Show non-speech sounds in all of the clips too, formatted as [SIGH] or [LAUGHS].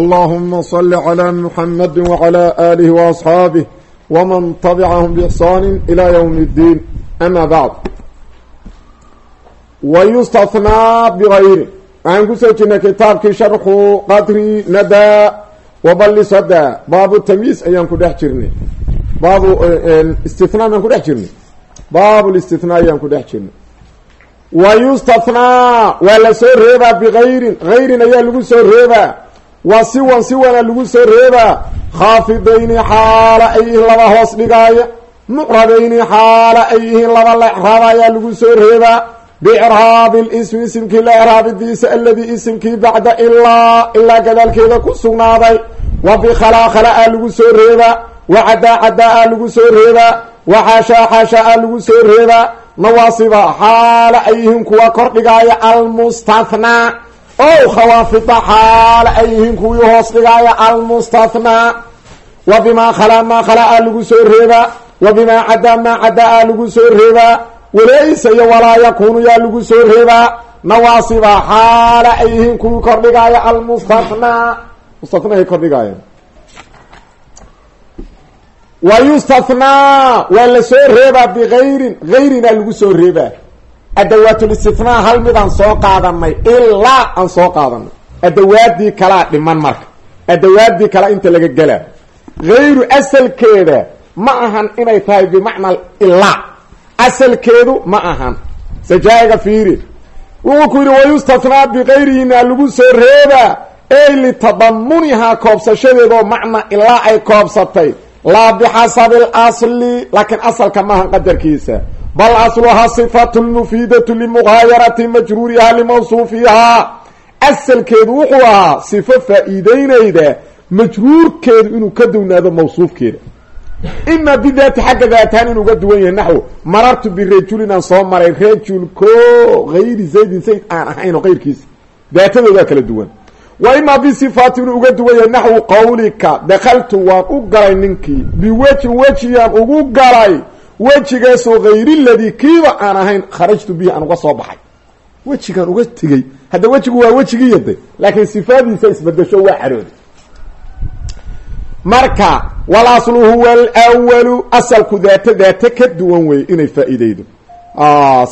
allahuma sali calaa muxamadi wacalaa aalihi waasxaabih waman tabicahum biixsaani ilaa ywmi اddiin ama bacd wayustathnaa bigayri waxaan ku soo jirnay kitaabkii sharxu qadri nadaa waballis hadaa baabu tamyiis ayaan ku dhex jirnay. Baabu eh, eh, istinaa maan ku dhex jirnay. Baab listinaa ayaan ku dhex jirnay. Wayustathnaa waa la soo reebaa bigayrin hayrin ayaa lagu soo reebaa wa siwan siwana lagu soo reebaa khaafidayni xaala ay yihiin laba hoos dhigaaya mucradayni xaala ay yihiin laba la ecraaba ayaa lagu soo reebaa bicraabi lismi isimkii la eraabidiisa aladii isimkii bacda ilaa ilaa gadaalkeeda ku sugnaaday. Wa bikhalaa khalaa lagu soo reebaa wa cadaa cadaa lagu soo reebaa wa xaashaa xaashaa lagu soo reebaa nawaasiba xaala ay yihiin kuwa kordhigaaya almustathnaa o khawaafida xaala ay yihiin kuwii hoos dhigaaya almustathnaa wa bimaa khalaa maa khalaa lagu soo reebaa wa bimaa cadaa maa cadaa lagu soo reebaa walaysa iyo walaa yakuunu yaa lagu soo reebaa nawaasiba xaala ay yihiin kuwii kordhigaaya almustathnaa mustathnaahay kordhigaayeen wa yustathnaa waa la soo reebaa bigayrin lagu soo reebaa adawaatulistithnaa hal midaan soo qaadanay ilaa aan soo qaadanay adawaadii kalaa dhiman marka. Adawaadii kala inta laga gelaa gayru asalkeeda ma ahan inay tahay bimacnaa ilaa asalkeedu ma ahan. Sajaaga fiiri. Wuxuu ku yidhi wayustathnaa bikayrihina lagu soo reebaa ey litadamunihaa koobsashadeedoo macna ilaa ay koobsatay laa bixasabi اlasli laakiin asalka maahan qadarkiisa. Bal asluhaa sifatu lmufiidatu limugaayarati majruurihaa limawsuufihaa asalkeedu wuxuu ahaa sifo faa-iideynayda majruurkeedu inuu ka downaado mawsuufkeeda. Ima bidaati xagga daatahaan inuu uga duwan yahay naxwo marartu birajulin aan soo maray rajul ko hayri zaydin zayd aan ahayn oo qayrkiisa. Daatadoodaa kala duwan wa imaa bisifaati inuu uga duwan yahay naxwu qawlika. Dakaltu waan u galay ninkii. Biwejin wejiyaan ugu galay. Wejigaasoo hayri ladii kiiba aan ahayn kharajtu bihi aan uga soo baxay. Wejigaan uga tegey. Hadda wejigu waa wejigii yaday laakiin sifaadiisa isbedesho waa carooday marka walaslu huwa alwalu asalku daato daate ka duwan wey inay faa-ideydo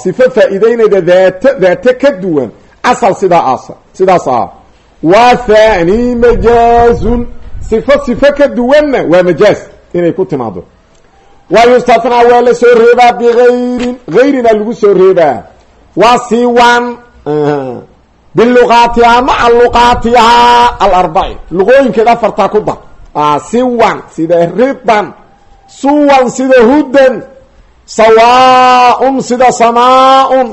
sifo faa-iideynayda daat daate ka duwan. Asal sidaa as sidaas ah wa thani majaazun sifo sifo ka duwanna waa majaaz inay ku timaado wa yustathnaa waa la soo reebaa bigayrin. Gayrina lagu soo reebaa. Wa siwan biluqaatihaa maca luqaatihaa alarbaci luqooyinkeeda afartaa ku dar siwan sida ridan suwan sida hudan sawaaun sida samaa-un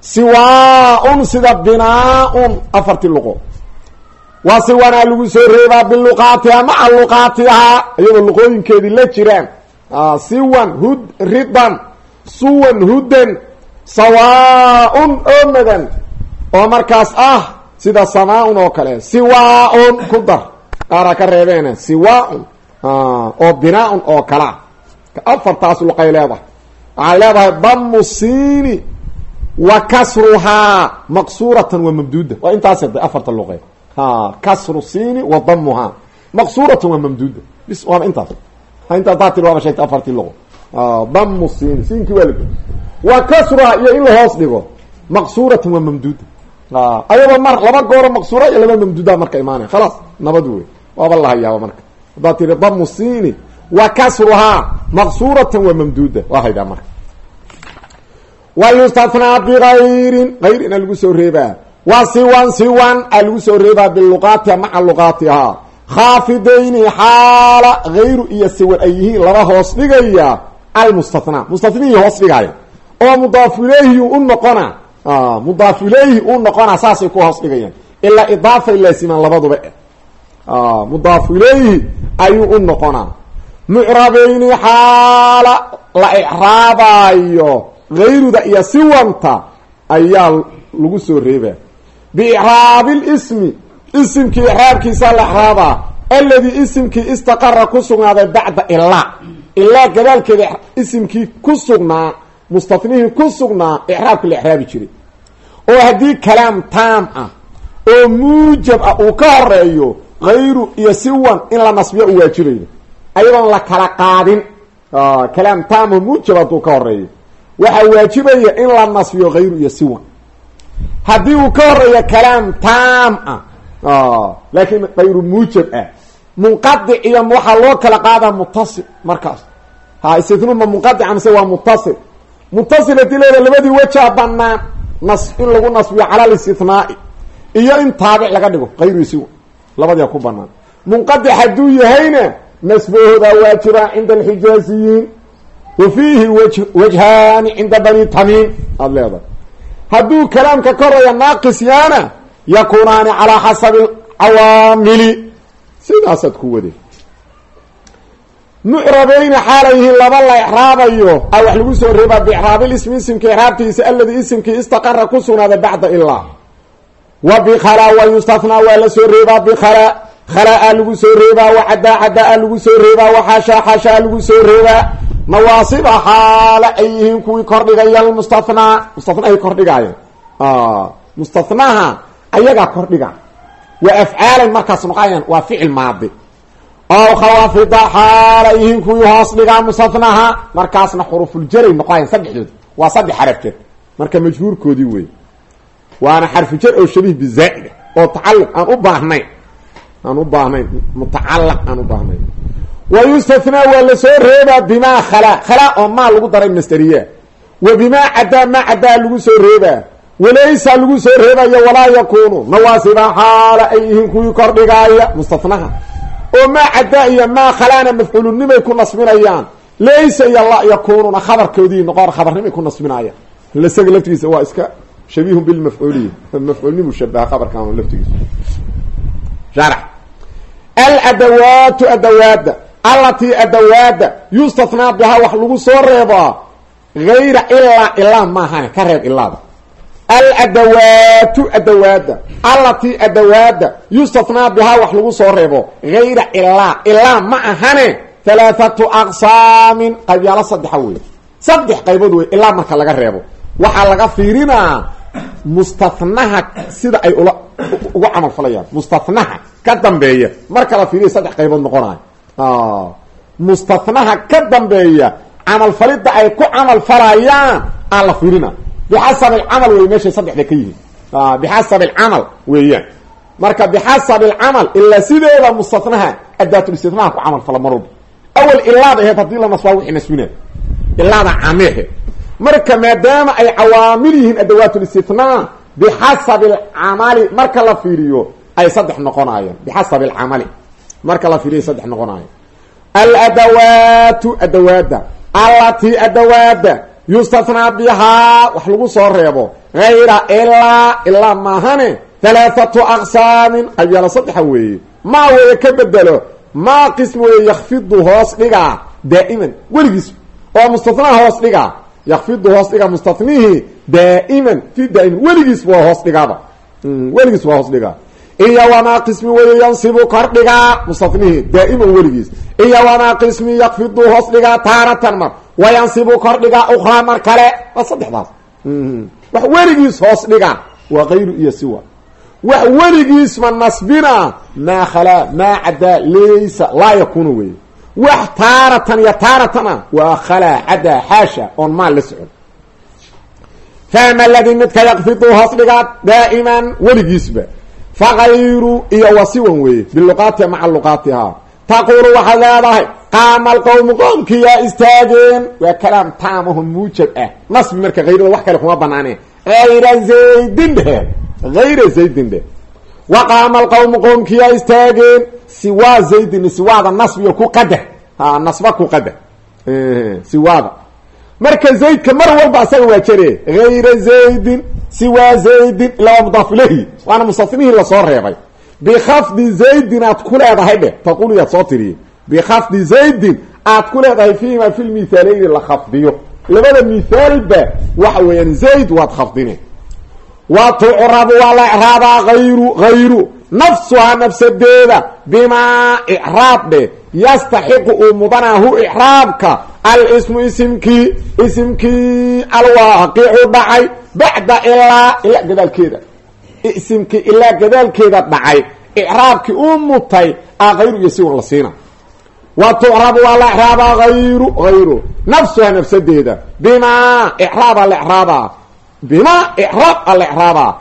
siwaa-un sida binaa-un. Afartii luqo waa siwanaa lagu soo reebaa biluqaatihaa maca luqaatihaa iyadoo luqooyinkeedii la jiraan. Siwan hud ridan suwan hudan sawaa-un oo madan oo markaas ah sida samaa-un oo kale. Siwaa-un ku dar. Qaaraa ka reebeena siwaa-un oo binaa-un oo kalaa afartaas luqay leedahay. Waxay leedahay damu siini wa kasruhaa maqsuuratan wa mamduuda. Waa intaas afarta luqe kasru siini wa damuhaa maqsuuratan waa mamduuda bis waaba intaas intaas daa tir waaba sheegtay afartii luqo damu siini siinkii waa la wa kasruhaa iyo in la hoos dhigo maqsuuratan waa mamduuda ayadoo mar laba gooro maqsuura iyo laba mamduuda marka imaanaya. Khalaas nabad wey waaba la hayaaba marka. Haddaad tiri damu siini wa kasruhaa maqsuuratan wa mamduuda waa reebaa wa siwan siwan a lagu soo reebaa biluqaatiha maca luqaatihaa khaafidayni xaala gayru iyo siwan ay yihiin laba hoos dhigaya almustathnaa mustathnihii hoos dhigaya oo mudaaf ilayhi u noqona mudaaf ilayhi u noqona saasay ku hoos dhigayaan ilaa idaafay laasimaan labaduba mudaafu ilayhi ayuu u noqonaa mucrabayni xaala la icraabaayo hayruda iyo siwanta ayaa lagu soo reebaa biicraabilismi isimkii icraabkiisa la icraabaa alladii isimkii istaqara ku sugnaaday bacda ilaa ilaa gadaalkeeda isimkii ku sugnaa mustatnihii ku sugnaa icraabka la icraabi jiray oo haddii kalaam taam ah oo muujab ah uu ka horeeyo hayru iyo siwan in la nasbiyo u waajibayo ayadoon la kala qaadin kalaam taam oo muujab hadduu ka horeeyo waxaa waajibaya in la nasbiyo hayru iyo siwan haddii uu ka horeeyo kalaam taam ah. Laakiin hayru muujab ah. Munqadic iyo waxaa loo kala qaadaa mutasil markaas. Ha istitnu ma munqadica mise waa mutasil mutasil haddii leeda labadii wejaa banaan nas in lagu nasbiyo cala listinaai iyo in taabic laga dhigo hayru siwa labadia ku banaan munqadic hadduu yahayna nasbahoodaa waajibaa cinda alxijaaziyiin wa fiihi wj wajhaani cinda bani tamiim. Aada leedahay hadduu kalaamka ka horreeya naaqis yaana yakunaani calaa xasabi cawaamili sidaasaad ku wade mucrabayni xaalayhiin laba la icraabayo a wax lagu soo reebaa biicraabilismi isimka icraabtiisa alladii isimkii istaqara ku sugnaaday bacda ilaa wa bikhala wa yustathnaa waa la soo reebaa bikhala khala-a lagu soo reebaa wa caddaa caddaa-a lagu soo reebaa wa xashaa xashaa lagu soo reebaa nawaasiba xaala ay yihiin kuwii kordhigaya almustathnaa mustathnahii kordhigaaya mustathnaha ayagaa kordhiga. Waa afcaalan markaas noqoayaan waa ficil maadi. Ow khawaafida xaala yihiin kuwii hoos dhigaa mustathnaha markaasna xurufuljaray noqoayan saddexdood. Waa saddex xarafjeed marka majhuurkoodii wey waana xarfujar oo shabiih bizaa-ida oo tacalluq aan u baahnayn. Aan u baahnayn mutacalaq aan u baahnayn wa yustathnaa waa la soo reebaa bimaa khalaa khalaa oo maa lagu daray masteriya wa bimaa caddaa maa caddaa lagu soo reebaa walaysa lagu soo reebayo walaa yakunu nawaasiba xaala ay yihiin kuwii kordhigaaya mustathnaha oo maa caddaa iyo maa khalaana mafcuulunimay ku nasbinayaan laysa iyo la yakununa khabarkoodii noqon khabarnimay ku nasbinayaan isaga laftigiisa waa iska shabiihun bilmafcuuliya mafcuulnimu shabaha khabarkan laftigiisa sharax aladawaatu adawaada allatii adawaada yustathnaa bihaa wax lagu soo reebaa hayra ilaa ilaa maahane ka reeb ilaada aladawaatu adawaada allatii adawaada yustathnaa bihaa wax lagu soo reebo hayra ilaa ilaa ma ahane halaathatu aqsaamin qaybyaalo saddexa wey saddex qaybood wey ilaa marka laga reebo. Waxaa laga fiirinaa mustathnaha sida ay ula ugu camal falayaan. Mustathnaha ka dambeeya marka la fiiriya saddex qaybood noqonayo mustathnaha ka dambeeya camalfalidda ay ku camal falayaan aan la fiirina bixasab alcamal wey meeshay saddexda ka yihiin bixasab alcamal weeyaan marka bixasab alcamal ilaa sideeda mustathnaha adaatulistithnaha ku camal fala marwalba awel ilaada aheed haddii la nasbaa wixii nasbina ilaada camehe marka maadaama ay cawaamil yihiin adawaatulistithnaa bixasabi alcamali marka la fiiriyo ay saddex noqonayaan bixasabi alcamali marka la fiiriyo ay saddex noqonayan aladawaatu adawaada allatii adawaada yustathnaa bihaa wax lagu soo reebo. Hayra ilaa ilaa maahane. Halaathatu aqsaamin. Qaybyaalo saddexa weeye. Maa weeye ka bedelo. Maa qism weeye yakfidu hoos dhigaa daa'iman. Weligiis. Oo mustathnaha hoos dhigaa yakfidu hoos dhigaa mustathnihii daa'iman. Fi daa'iman. Weligiis waa hoos dhigaaba. Weligiis waa hoos dhigaa iyo wamaa qismi weeye yansibu kor dhigaa mustathnihii daa'iman weligiis iyo wamaa qismi yakfidu hoos dhigaa taaratan mar wayansibu kor dhigaa ukraa mar kale waa saddexdaas wax weligiis hoos dhigaa waa kayru iyo siwa wax weligiisma nasbina maa khalaa maa caddaa laysa laa yakunu weeye wax taaratan iyo taaratan ah waa khalaa caddaa xaasha oon maal la socon fakayru iyo wasiwan weeye biluqaatiha maca luqaatihaa taquulu waxaad leedahay qaama alqowmu qoomkiyaa istaageen. Waa kalaam taamaho muujab ah. Nasbi marka hayrada wax kale kuma banaaneen hayra zaydin dhehe hayra zaydin dheh. Wa qaama alqowmu qoomkiyaa istaageen siwaa zaydin siwaada nasbiga ku qadar ha nasba ku qadar siwaada. Marka zaydka mar walba asaga waa jare hayra zaydin siwaa zaydin ilaa mudaaf ilayhi waana mustathnihii la soo reebay. Bikafdi zaydin aad ku leedahay dheh. Taqul yaad soo tiriye bikafdi zaydin aad ku leedahay fiihimaa fi lmithaaleyni la khafdiyo. Labada mithaalba waxa weeyaan zayd waad khafdine. Wa tucrabu waa la icraabaa ayru hayru nafsuhaa nafsadeeda bimaa icraab dhe yastaxiqu uu mudanaahu icraabka alismu isimkii isimkii alwaaqicu dhacay bacda ilaa ilaa gadaalkeeda. Isimkii ilaa gadaalkeeda dhacay icraabkii uu mutay a hayru iyo siwan la siina. Wa tucrabu waa la icraabaa hayru hayru nafsuhaa nafsadeeda. Bimaa icraaba la icraabaa bimaa icraab ala icraabaa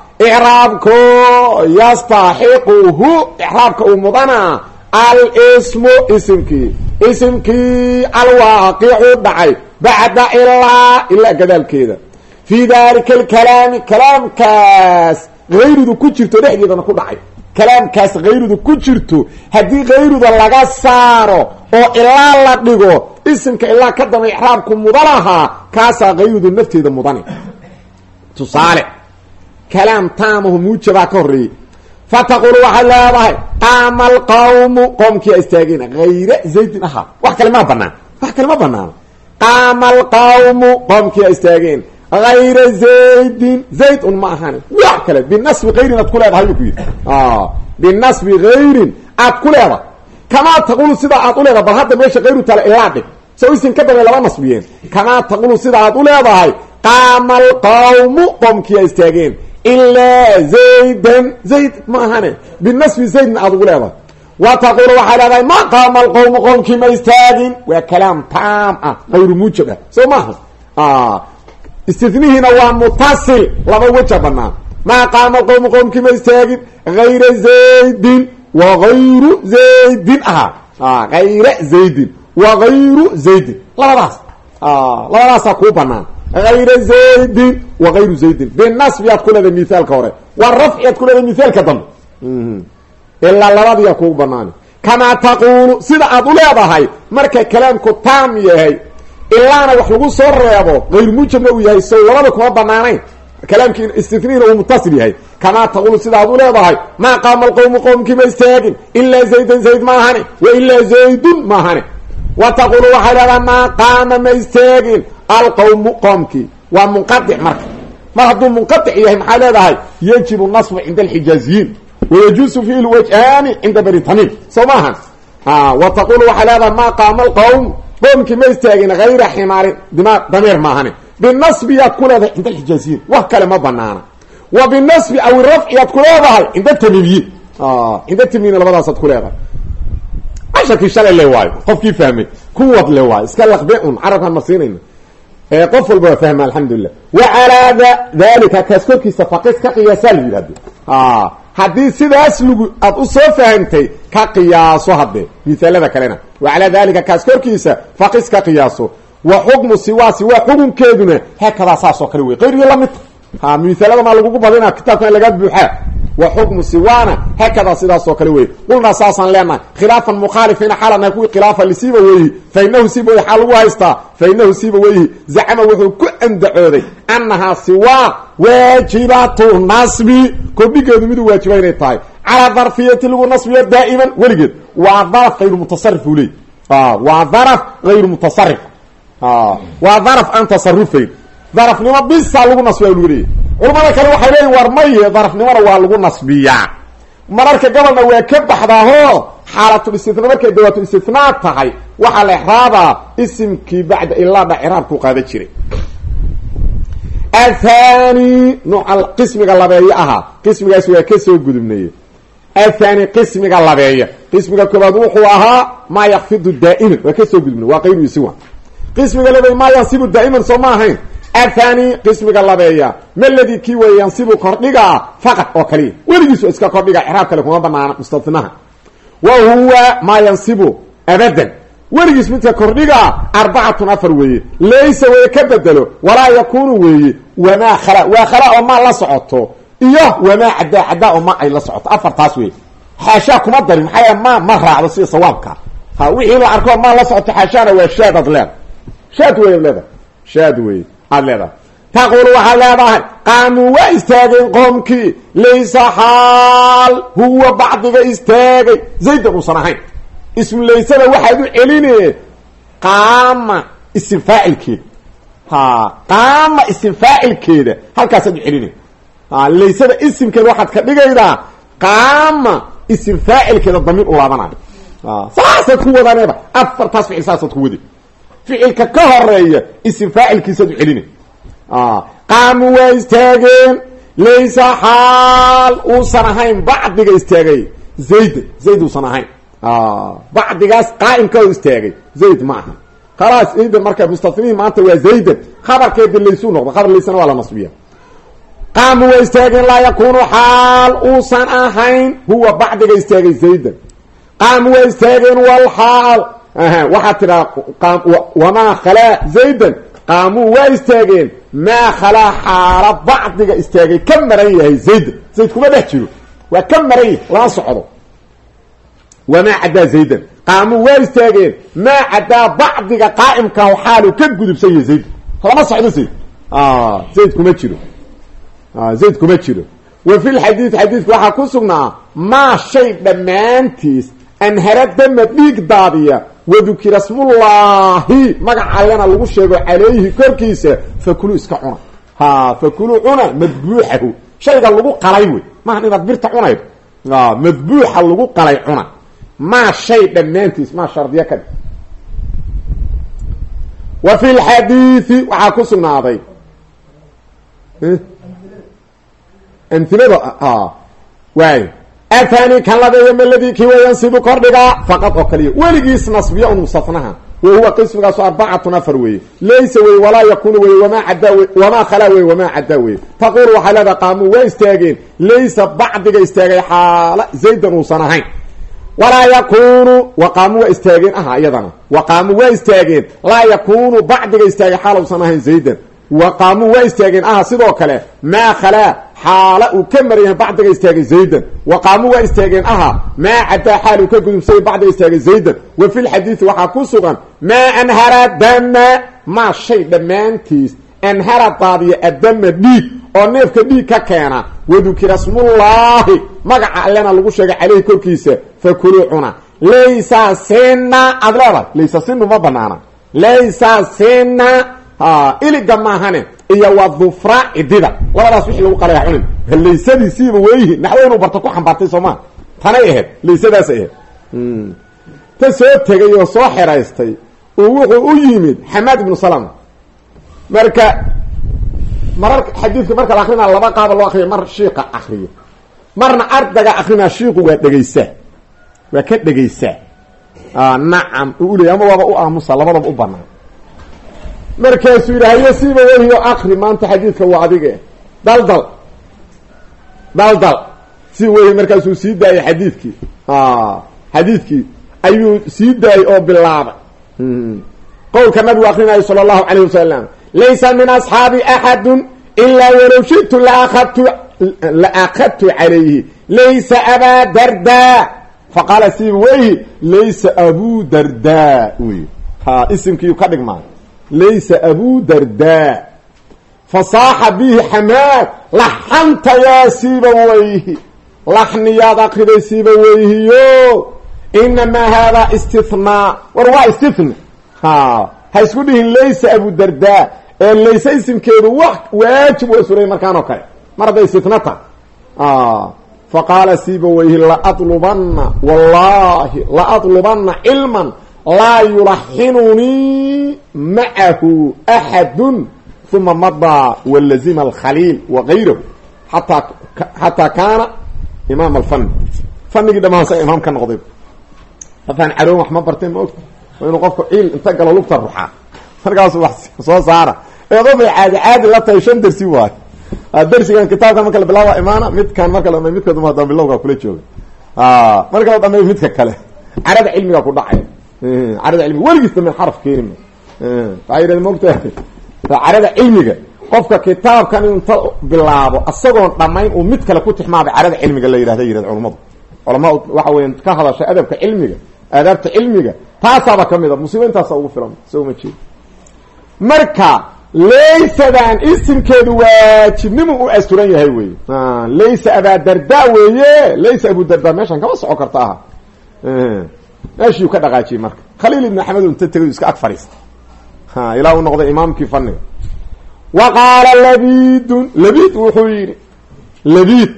icraabko mudanaa alsmu isimkii isimkii alwaaqicu dhacay bacda ilaa ilaa gadaalkeeda. Fii dalika alkalaami kalaamkaas hayrudu ku jirto dhexdeedana ku dhacay. Kalaamkaas hayrudu ku jirto haddii hayruda laga saaro oo ilaa la dhigo isimka ilaa ka damba icraabku mudanahaa kaasaa hayrudu nafteeda mudani. Tusaale kalaam taamahu muujabaa ka horreeyey fataqulu waxaad leedahay qaama alqawmu qoomkiia istaageen hayra zaydin ahaa wax kale maa banaan wax kale ma banaano qaama alqawmu qoomkiia istaageen hayra zaydin. Zayd un ma ahani wax kale binasbi hayrin aad ku leedahay buu ku yidhi. Binasbi hayrin aad ku leedahay. Kamaa taqulu sidaa aad u leedahay bal hadda meesha hayru tale ilaa dhig. So isin ka dambe laba nasbiyeen. Kamaa taqulu sida aad u leedahay qaama alqawmu istaageen ilaa zaydan zayd ma ahane binasbi zaydna aad ugu leedahay wa taqulu waxaa leedahay ma qaama alqowmu qoomkii ma istaagin waa kalaam taam ah hayru muujab ah soo maaha istinihiina waa mutasil laba weja banaan maa qaama alqowmu qoomkii ma istaagin hayra zaydin wa hayru zaydin ahaa hayra zaydin wa hayru hayra zaydin wa hayru zaydin binasbi aad ku leedahay mithaalka hore wa rafci aad ku leedahay mithaalka dambe ilaa labadiyaa kugu banaani kamaa taquulu sida aad u leedahay marka kalaamku taam yahay ilaana wax lagu soo reebo hayr muujabna uu yahay sow labada kuma banaanayn kalaamkii istiniina uu mutasil yahay kamaa taquulu sida aad u leedahay maa qaama alqowmu qowmkii ma istaagin ilaa zaydan zayd maahane wa ilaa zaydun maahane wa taqulu waxay leedahay maa qaama ma istaagin alqowmu qoomkii. Waa munqadic marka. Mar hadduu munqadic yahay maxaa leedahay? Yajibu nasbu cinda alxijaaziyiin wayajuusu fihi lwajhaani cinda bani tamiim soo maaha wa taqulu waxay leedahay maa qaama alqowm qoomkii ma istaagin hayra ximaarin dameer maahane binasbi yaad ku leedahay cinda alxijaaziyiin wax kale ma banaana wa binasbi aw rafci yaad ku leedahay cinda tamiimiyiin cinda tamiimiin labadaasaad ku leedahay. Casharkii shalay le waayo qofkii fahmay kuwad le waayo iska laqbe un carabkaan marsiinayna qof walba waa fahma alxamdulilah wa calaa dalika kaas korkiisa faqis ka qiyaasaa la yidhahdo. Haddii sidaas lagu aad u soo fahamtay ka qiyaaso hadde misaalada kalena. Wa calaa dalika kaas korkiisa faqis ka qiyaaso. Wa xukmu siwaa siwaa xukunkeeduna haakadaa saasoo kale wey qayrigii lamidta ha misaalada maa lagugu badina kitaabkan lagaa buuxaa wa xukmu siwaana haakadaa sidaasoo kale wey qulnaa saasaan leenahay khilaafan mukhaalifiina xaalanahay kuwii khilaafa lisiiba weyhi fa inahu siiba wey xaa lagu haystaa fa inahu siiba weyhi zacama wuxuu ku andacooday annahaa siwaa waajibatu nasbi. Kordhigeedu miduu waajiba inay tahay. Calaa darfiyati lagu nasbiyo daa'iman weligeed. Waa daraf hayru mutasarif uu leey waa daraf hayru mutasarif waa daraf aan tasarufayn darafnimo bisa lagu nasbiya lagu culamada kale waxay leeyihiin war maye darafnimona waa lagu nasbiyaa. Mararka gabalna waa ka baxdaahoo xaalatul istina markay dawaatu istinaa tahay waxaa la exraabaa isimkii bacda ilaadha ciraabku qaada jiray. Athani nuuca qismiga labeeyo ahaa qismigaas waa ka soo gudubnaye athani qismiga labeeya qismiga koobaad wuxuu ahaa maa yakfidu daa'iman waa ka soo gudubnay waa qayru isiwa qismiga labeey maa yansibu daa'iman soo ma ahayn athani qismiga labeeya. Maladii kii wey yansibu kordhigaa faqad oo kaliya weligiisu iska kordhiga icraab kale kuma banaana mustanaha wa huwa maa yansibu abadan. Weligiis midka kordhigaa arbacatun afar weeye. Laysa weye ka bedelo walaa yakunu weeye. Wamaa khala waa khala oo maa la socoto. Iyo wamaa caddaa caddaa oo ma ay la socoto. Afartaas weye xaashaa kuma darin. Maxaa yaele ma ma raacdo sida sawaabka. Ha wixii la arko maa la socoto waa shaad ad leeda shaad aad leedahay. Taqulu waxaad leedahay qaamuu waa istaageen qoomkii laysa xaal huwa bacdiga istaagay. Zaydan uusan ahayn. Ismu laysada waxaad u celine qaama isim faacilkeeda. Ha qaama isim faacilkeeda halkaasaad u celina laysada isimkeeda waxaad ka dhigaydaa qaama isim faacilkeeda damiir u laabanayo. Saasaad ku wadaneeba afartaas ficil saasaad ku wadi ficilka ka horreeya isim faacilkiisaad u celina qaamu waa istaageen laysa xaal uusan ahayn bacdiga istaagay. Zayd zayd uusan ahayn bacdigaas qaa'imkao istaagay. Zayd ma aha. Khalaas zaydan marka mustafniin maanta waa zaydan khabarkeedi laysuu noqdo. Khabar laysana waa la nasbiya. Qaamu waa istaageen laa yakunu xaal uusan ahayn huwa bacdiga istaagay zaydan qaamu waa istaageen walxaal waxaad tidhaha wamaa khalaa zaydan? Qaamuu waa istaageen. Maa khalaa xaala bacdiga istaagay. Ka maran yahay zaydan zayd kuma dhex jiro. Waa ka maran yahay. Lama socdo. Wamaa caddaa zaydan? Qaamuu waa istaageen. Maa caddaa bacdiga qaa'imkaah xaalu ka gudubsan yahay zaydan lama socdo zayd? Zayd kuma jiro. Zayd kuma jiro. Wa fi lxadiid xadiidku waxaa ku sugnaa maa shay dhammaantiis anhara dama dhiig daadiya? Wadukira smullaahi magaca allena lagu sheego calayhi korkiisa. Fakulu iska cuna. Ha fakulu cuna madbuuxahu. Shayga lagu qalay wey. Maaha inaad birta cunaydo? Madbuuxa lagu qalay cuna. Maa shay dhammaantiis maa shardiya ka wa fi lxadiidi waxaa ku sugnaaday. Amilada waay athani kan labeeyo maladii kii wayansibu kordhigaa faqad oo kaliya. Weligiis nasbiya un musafnaha wa huwa qismigaasu arbacatun afar weeye. Laysa wey walaa yakunu wey wamaa caddaa wey wamaa khalaa wey wamaa caddaa wey taqulu waxay leedaha qaamuu waa istaageen. Laysa bacdiga istaagay xaala zaydan uusan ahayn. Walaa yakunu waqaamu waa istaageen. Aha iyadana. Waqaamu waa istaageen. Laa yakunu bacdiga istaagay xaal uusan ahayn zaydan waqaamu waa istaageen aha sidoo kale maa khalaa xaala uu ka maran yahay bacdiga istaagay zaydan waqaamu waa istaageen aha maa caddaa xaal uu ka gudubsay bacdiga istaagay zaydan wa fi lxadiidi waxaa ku sugan maa anhara dama maa shay dhammaantiis anhara daadiya adama dhiig oo neefka dhiig ka keena wadukira smullaahi magaca allena lagu sheegay caleyhi korkiisa fakuluu cuna laysa sina aad leedahay sinu ma banaana laysa sina iliga maahane iyo wa dufra cidida labadaas wixii lagu qalaya cunin. Laysadiisiiba weyihi naxwo inuu barto ku xambaartay soomaa tanay ahayd laysadaasay ahayd ta soo tegay oo soo xeraystay uu wuxuu u yimid xamaad ibnu salama marka marar xadiidka marka la akrinaa laba qaaba loo akriya mar shiiqa akriyo marna ardaga akrinaa shiiqu waa dhegaysaa waa ka dhegaysaa nacam uu uley ama waaba u aamusa labadaba u banaan markaasuu yidhi hayo siiba weliyo akri maanta xadiidka waa adige. Daldal daldal si weyhi markaasuu sii daayay xadiidkii. Xadiidkii. Ayuu sii daayay oo bilaabay. Qowlka nabigu akrinayo sala allahu calayh wasalam laysa min asxaabi axadu ilaa walow shitu laakadtu la akadtu calayhi. Laysa abaa darda. Faqaala siiba weyhi laysa abu darda. Wey isimkiiu ka dhigmaa laysa abu darda fasaaxa bihi xamaad laxanta yaa siiba weyhi laxniyaad akriday siiba weyhiyo inamaa haadaa istinaa war waa istina ha ha isku dhihin laysa abu darda ee layse isimkeedu wax waajib waa suray markaan oo kale mar hadday istina tahay faqaala siiba weyhi laadlubana cilman laa yulaxinunii macahu axadu uma madaa walazima alkhaliil wagayrahu ataa xataa kaana imaam alfani. Fanigii dhamaan sa imaam ka noqday. Afaan caroon wax ma barteen ma ogta? Waa inuu qofku ciil inta galo lugta ruxaa markaasu wax soo saara. Eedobay caadi caadi la tahay shan dersi waayo dersigan kitaabkan marka la bilaaba imaana midkan marka la midka dama bilowga kula jooga marka la dhameeyo midka kale. Carada cilmiga ku dhacaya carada cilmiga weligiis dambe xaraf keeni ma waxaa yidhahda maogtahay carada cilmiga qofka kitaabkan inta bilaabo isagoon dhammayn uu mid kale ku tixmaabay carada cilmiga la yidhahda yidhahda culamadu culamaa waxa weya ka hadasha adabka cilmiga aadaabta cilmiga taasaaba ka mid a musiibo intaasa ugu filan isago ma jeedo marka laysadan isimkeedu waajibnimu u asturan yahay wey laysa abaa darda weeye laysa abu darda meeshan kama soco karta aha meeshiiu ka dhaqaajiyey marka. Khaliil ibn axmed inta tegay iska ag fadhiista ilaa uu noqday imaamkii faniga wa qaala labidun labid wuxuu yidhi labid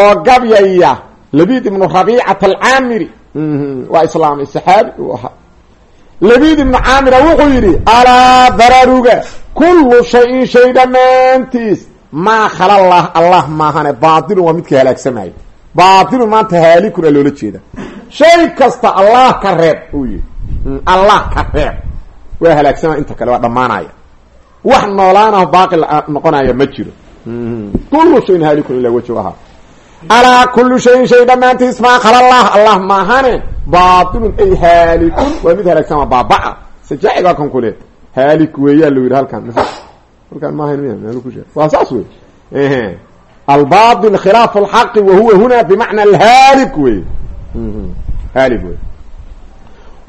oo gabyaya labid ibnu rabiicata alcaamiri. Waa islaamay saxaabi uu ahaa. Labid ibnu caamira wuxuu yidhi alaa bararuga kullu shayin shay dhammaantiis maa khalallah allah maahane baatilun waa midkii halaagsamaya baatilun maanta haalikun a loola jeeda shay kasta allah ka reeb uu yihi allah ka reeb. Waa halaagsamaya inta kale waa dhammaanaya. Wax noolaanah baaqi noqonaya ma jiro. Kullu shayin haalikun ilaa wajhu ahaa alaa kullu shayin shay dhammaantiis maa khalallah allah. Maahane baatilun ay haalikun. Waa mid halaagsama baaba-a sajaaci baa kan ku le haalik weeyaa lo yidhi halkan. Halkan maahan waa saas wey albatil khilaaf alxaqi wa huwa huna bimacna alhaalik wey haalik wey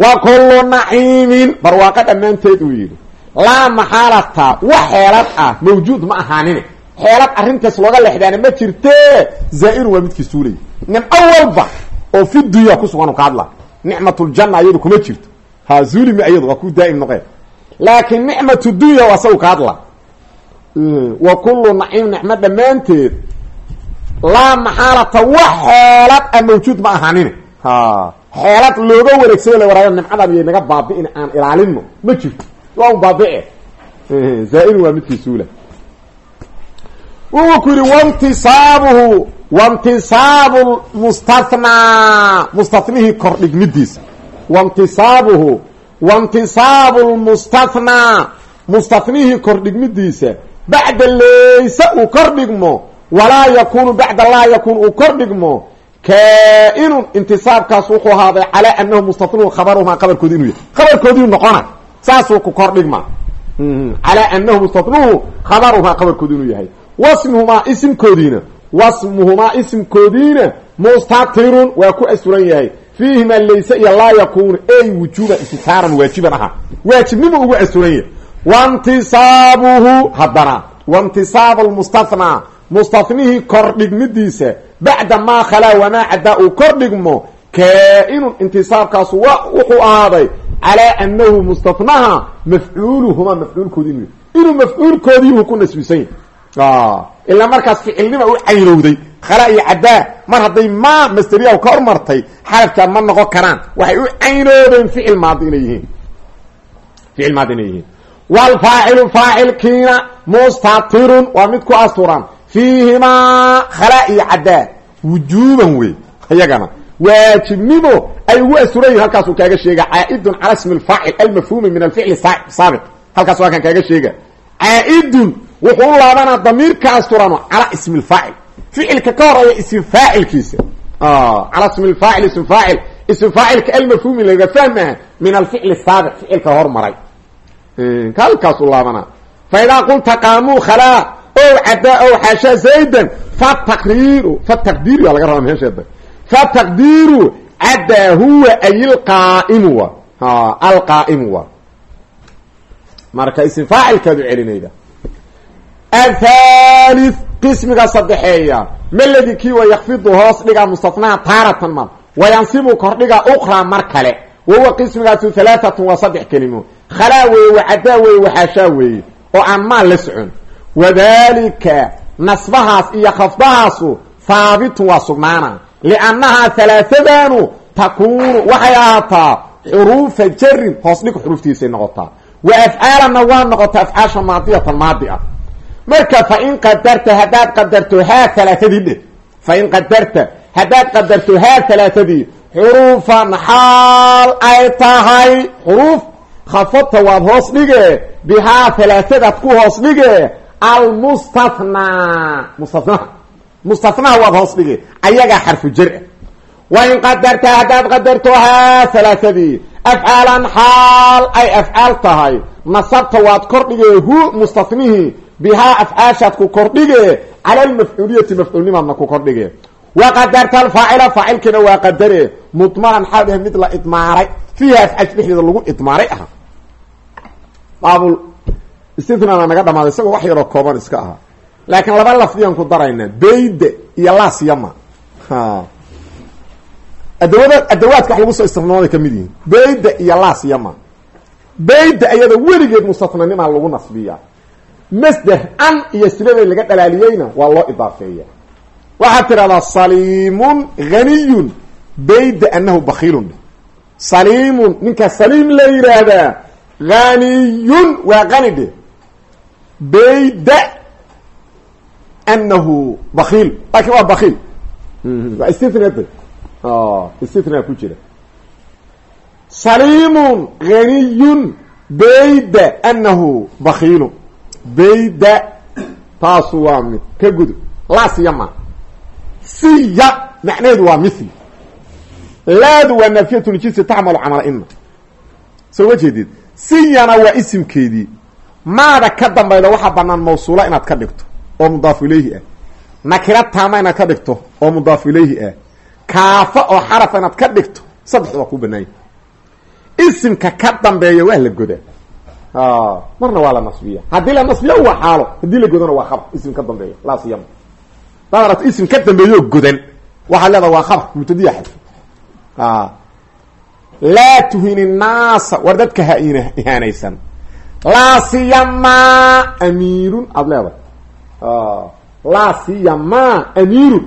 wa kullu naciimin barwaaqo dhammaanteed uu yidhi laa maxaalata wax xeelad ah mawjuud ma ahaanine xeelad arrintaas looga lexdaana ma jirtee zaa-irun waa midkii suulaya nimco walba oo fi dunya ku sugan ka hadla nicmatuljanna iyadu kuma jirto ha zuulimi iyadu waa ku daa'im noqeen laakiin nicmatu dunya waa sagu ka hadla wa kullu naciim nicmo dhammaanteed. Laa maxaalata wax xeelad ah mawjuud ma ahaanine ha. Xeelad looga wareegsado la waraayo nimcadan iyo naga baabi'in aan ilaalino ma jirto. Waa un baabice zaa-irun waa midkii suula. Wuxuu ku yidhi waintisaabuhu waintisaabu mustathnaa mustathnihii kordhigmidiisa waintisaabuhu waintisaabu lmustathnaa kordhigmidiisa bacda layse uu kordhigmo walaa yakunu bacda laa yakun uu kordhigmo kaa-inun intisaabkaas wuxuu ahaaday calaa anahu mustathnuhu khabaruhumaa qabarkoodi inuu yahay qabarkoodiu noqona saasuu ku kordhigma calaa anahu mustathnuhu khabaruhumaa qabarkoodi inuu yahay wasmuhumaa isimkoodiina wasmuhumaa isimkoodiina mustatirun waa ku asuran yahay fiihimaa layse iyo laa yakunu ey wujuuban istitaaran waajiban ahaa ugu yahay waintisaabuhu haddana waintisaabu lmustathnaa mustathnihii kordhigmidiisa bacda maa khalaa wamaa caddaa uu kordhigmo kaa-inun intisaabkaasu wuxuu ahaaday calaa anahu mustathnaha mafcuuluhumaa mafcuulkoodi yahy inuu mafcuulkoodiihu ku nasbisan yahy ilaa markaas ficilnima u caynowday khalaa iyo caddaa mar hadday maa masteriyahu ka hormartay xarafkaan ma noqon karaan waxay u caynoodeen ficil maadi inay yihiin. Ficil inay yihiin wlfaacilu faacilkiina mustatirun waa mid ku asturan fiihimaa khalaa iyo caddaa wujuuban wey iyagana waajibnimo ay ugu asuran yihiin halkaasuu kaaga sheega caaidun cala smi lfaacil almafhuumi min alficli saabiq halkaas waa kan kaaga sheega caaidun wuxuu u laabanaa damiirka asturano calaa ismi lfaacil ficilka ka horreeya ism faacilkiisa calaa ismi lfaacil ism faacil ism faacilka almafhuumi laga fahmaa min alficli saabiq ficilka hormaray halkaasu laabanaa fa idaa qulta qaamuu khalaa ow caddaa ow xaashaa zaydan fataqriiru fataqdiiri waa laga rabaa meesheeda fataqdiiru caddaa huwa ay lqaa'imu wa. Alqaa'imu wa. Marka ism faacilkaadu celinayda. Athalith qismiga saddexeeya meladi kii wa yakfidu hoos dhiga mustatnaha taaratan mar. Wayansibu kordhiga ukraa mar kale. Wahuwa qismigaasu halaaatun waa saddex kelimo khalaa weeye wacaddaa weeye waxaashaa weeye oo aan maal la socon. Wadalika nasbahaas iyo khafdahaasu haabitun waa sugnaana liannahaa halaaadanu takuunu waxay ahaataa xuruufa jarin hoos dhig xuruuftiisay noqotaa. Wa afcaalanna waa noqotaa afcaasha maadiyatan maadi ah marka fain qadarta haddaad qadarto haa halaaadii dhe fain qadarta haddaad qadarto haa halaaadii xuruufan xaal ay tahay xuruuf khafadta waad hoos dhige bihaa halaaadaad ku hoos dhige almustathnaa mustatnaha mustatnaha waad hoos dhige ayagaa xarfu jar-a wain qadarta haddaad qadarto haa halaaadii afcaalan xaal ay afcaal tahay. Nasabta waad kordhige hu mustathnihii bihaa afcaashaad ku kordhige cala almafcuuliyati mafcuulnimaadna ku kordhige wa qadarta alfaacila faacilkiina waa qadare. Mudmaran xaal yahay mid la idmaaray fiiha dhexdeeda lagu idmaaray aha. Baabul istinana naga dhamaaday isagoo wax yaroo kooban iska ahaa. Laakiin laba lafdiyaan ku daraynaa beyde iyo laasiyama adawada adawaadka wax lagu soo istinooday ka mid yihiin beyda iyo laas iyo ma beyda ayada weligeed mustatnanimaa lagu nasbiyaa. Masder an iyo siladay laga dhalaaliyeyna waa loo idaafeeya waxaad tidhahdaa saliimun haniyun beyda anahu bakiilun saliimun ninkaa saliim la yidhaahdaa haniyun waa qani dhe. Beyda anahu bakiil laakin waa bakiil waa istinade istina ku jira. Saliimun haniyun beyda anahu bakiilun beyda taasu waa mid. Ka gudu. Laasiya ma siya macnaheedu waa mithli laadu waa naafiyatu ljinsi taxmalu camala ina soo ma jeedid? Siyana waa isimkeedii. Maada ka dambayda waxaa banaan mawsuula inaad ka dhigto oo mudaafu ilayhi ah. Nakira taama inaad ka dhigto oo mudaafu ilayhi ah. Kaafa oo xarafa inaad ka dhigto saddexda waa ku banaanya isimka ka dambeeya waa la godaa. Marna waa la nasbiya haddii la nasbiya waa xaalo. Haddii la godana waa khabar. Isim ka dambeeya laa siyama. Hadaad aragto isim ka dambeeyo godan. Waxaad leedaha waa khabar. Mubtadiya laa tuhini naasa war dadka ha ihaanaysan laa siyamaa amiirun aada leedahay laa siyamaa amiirun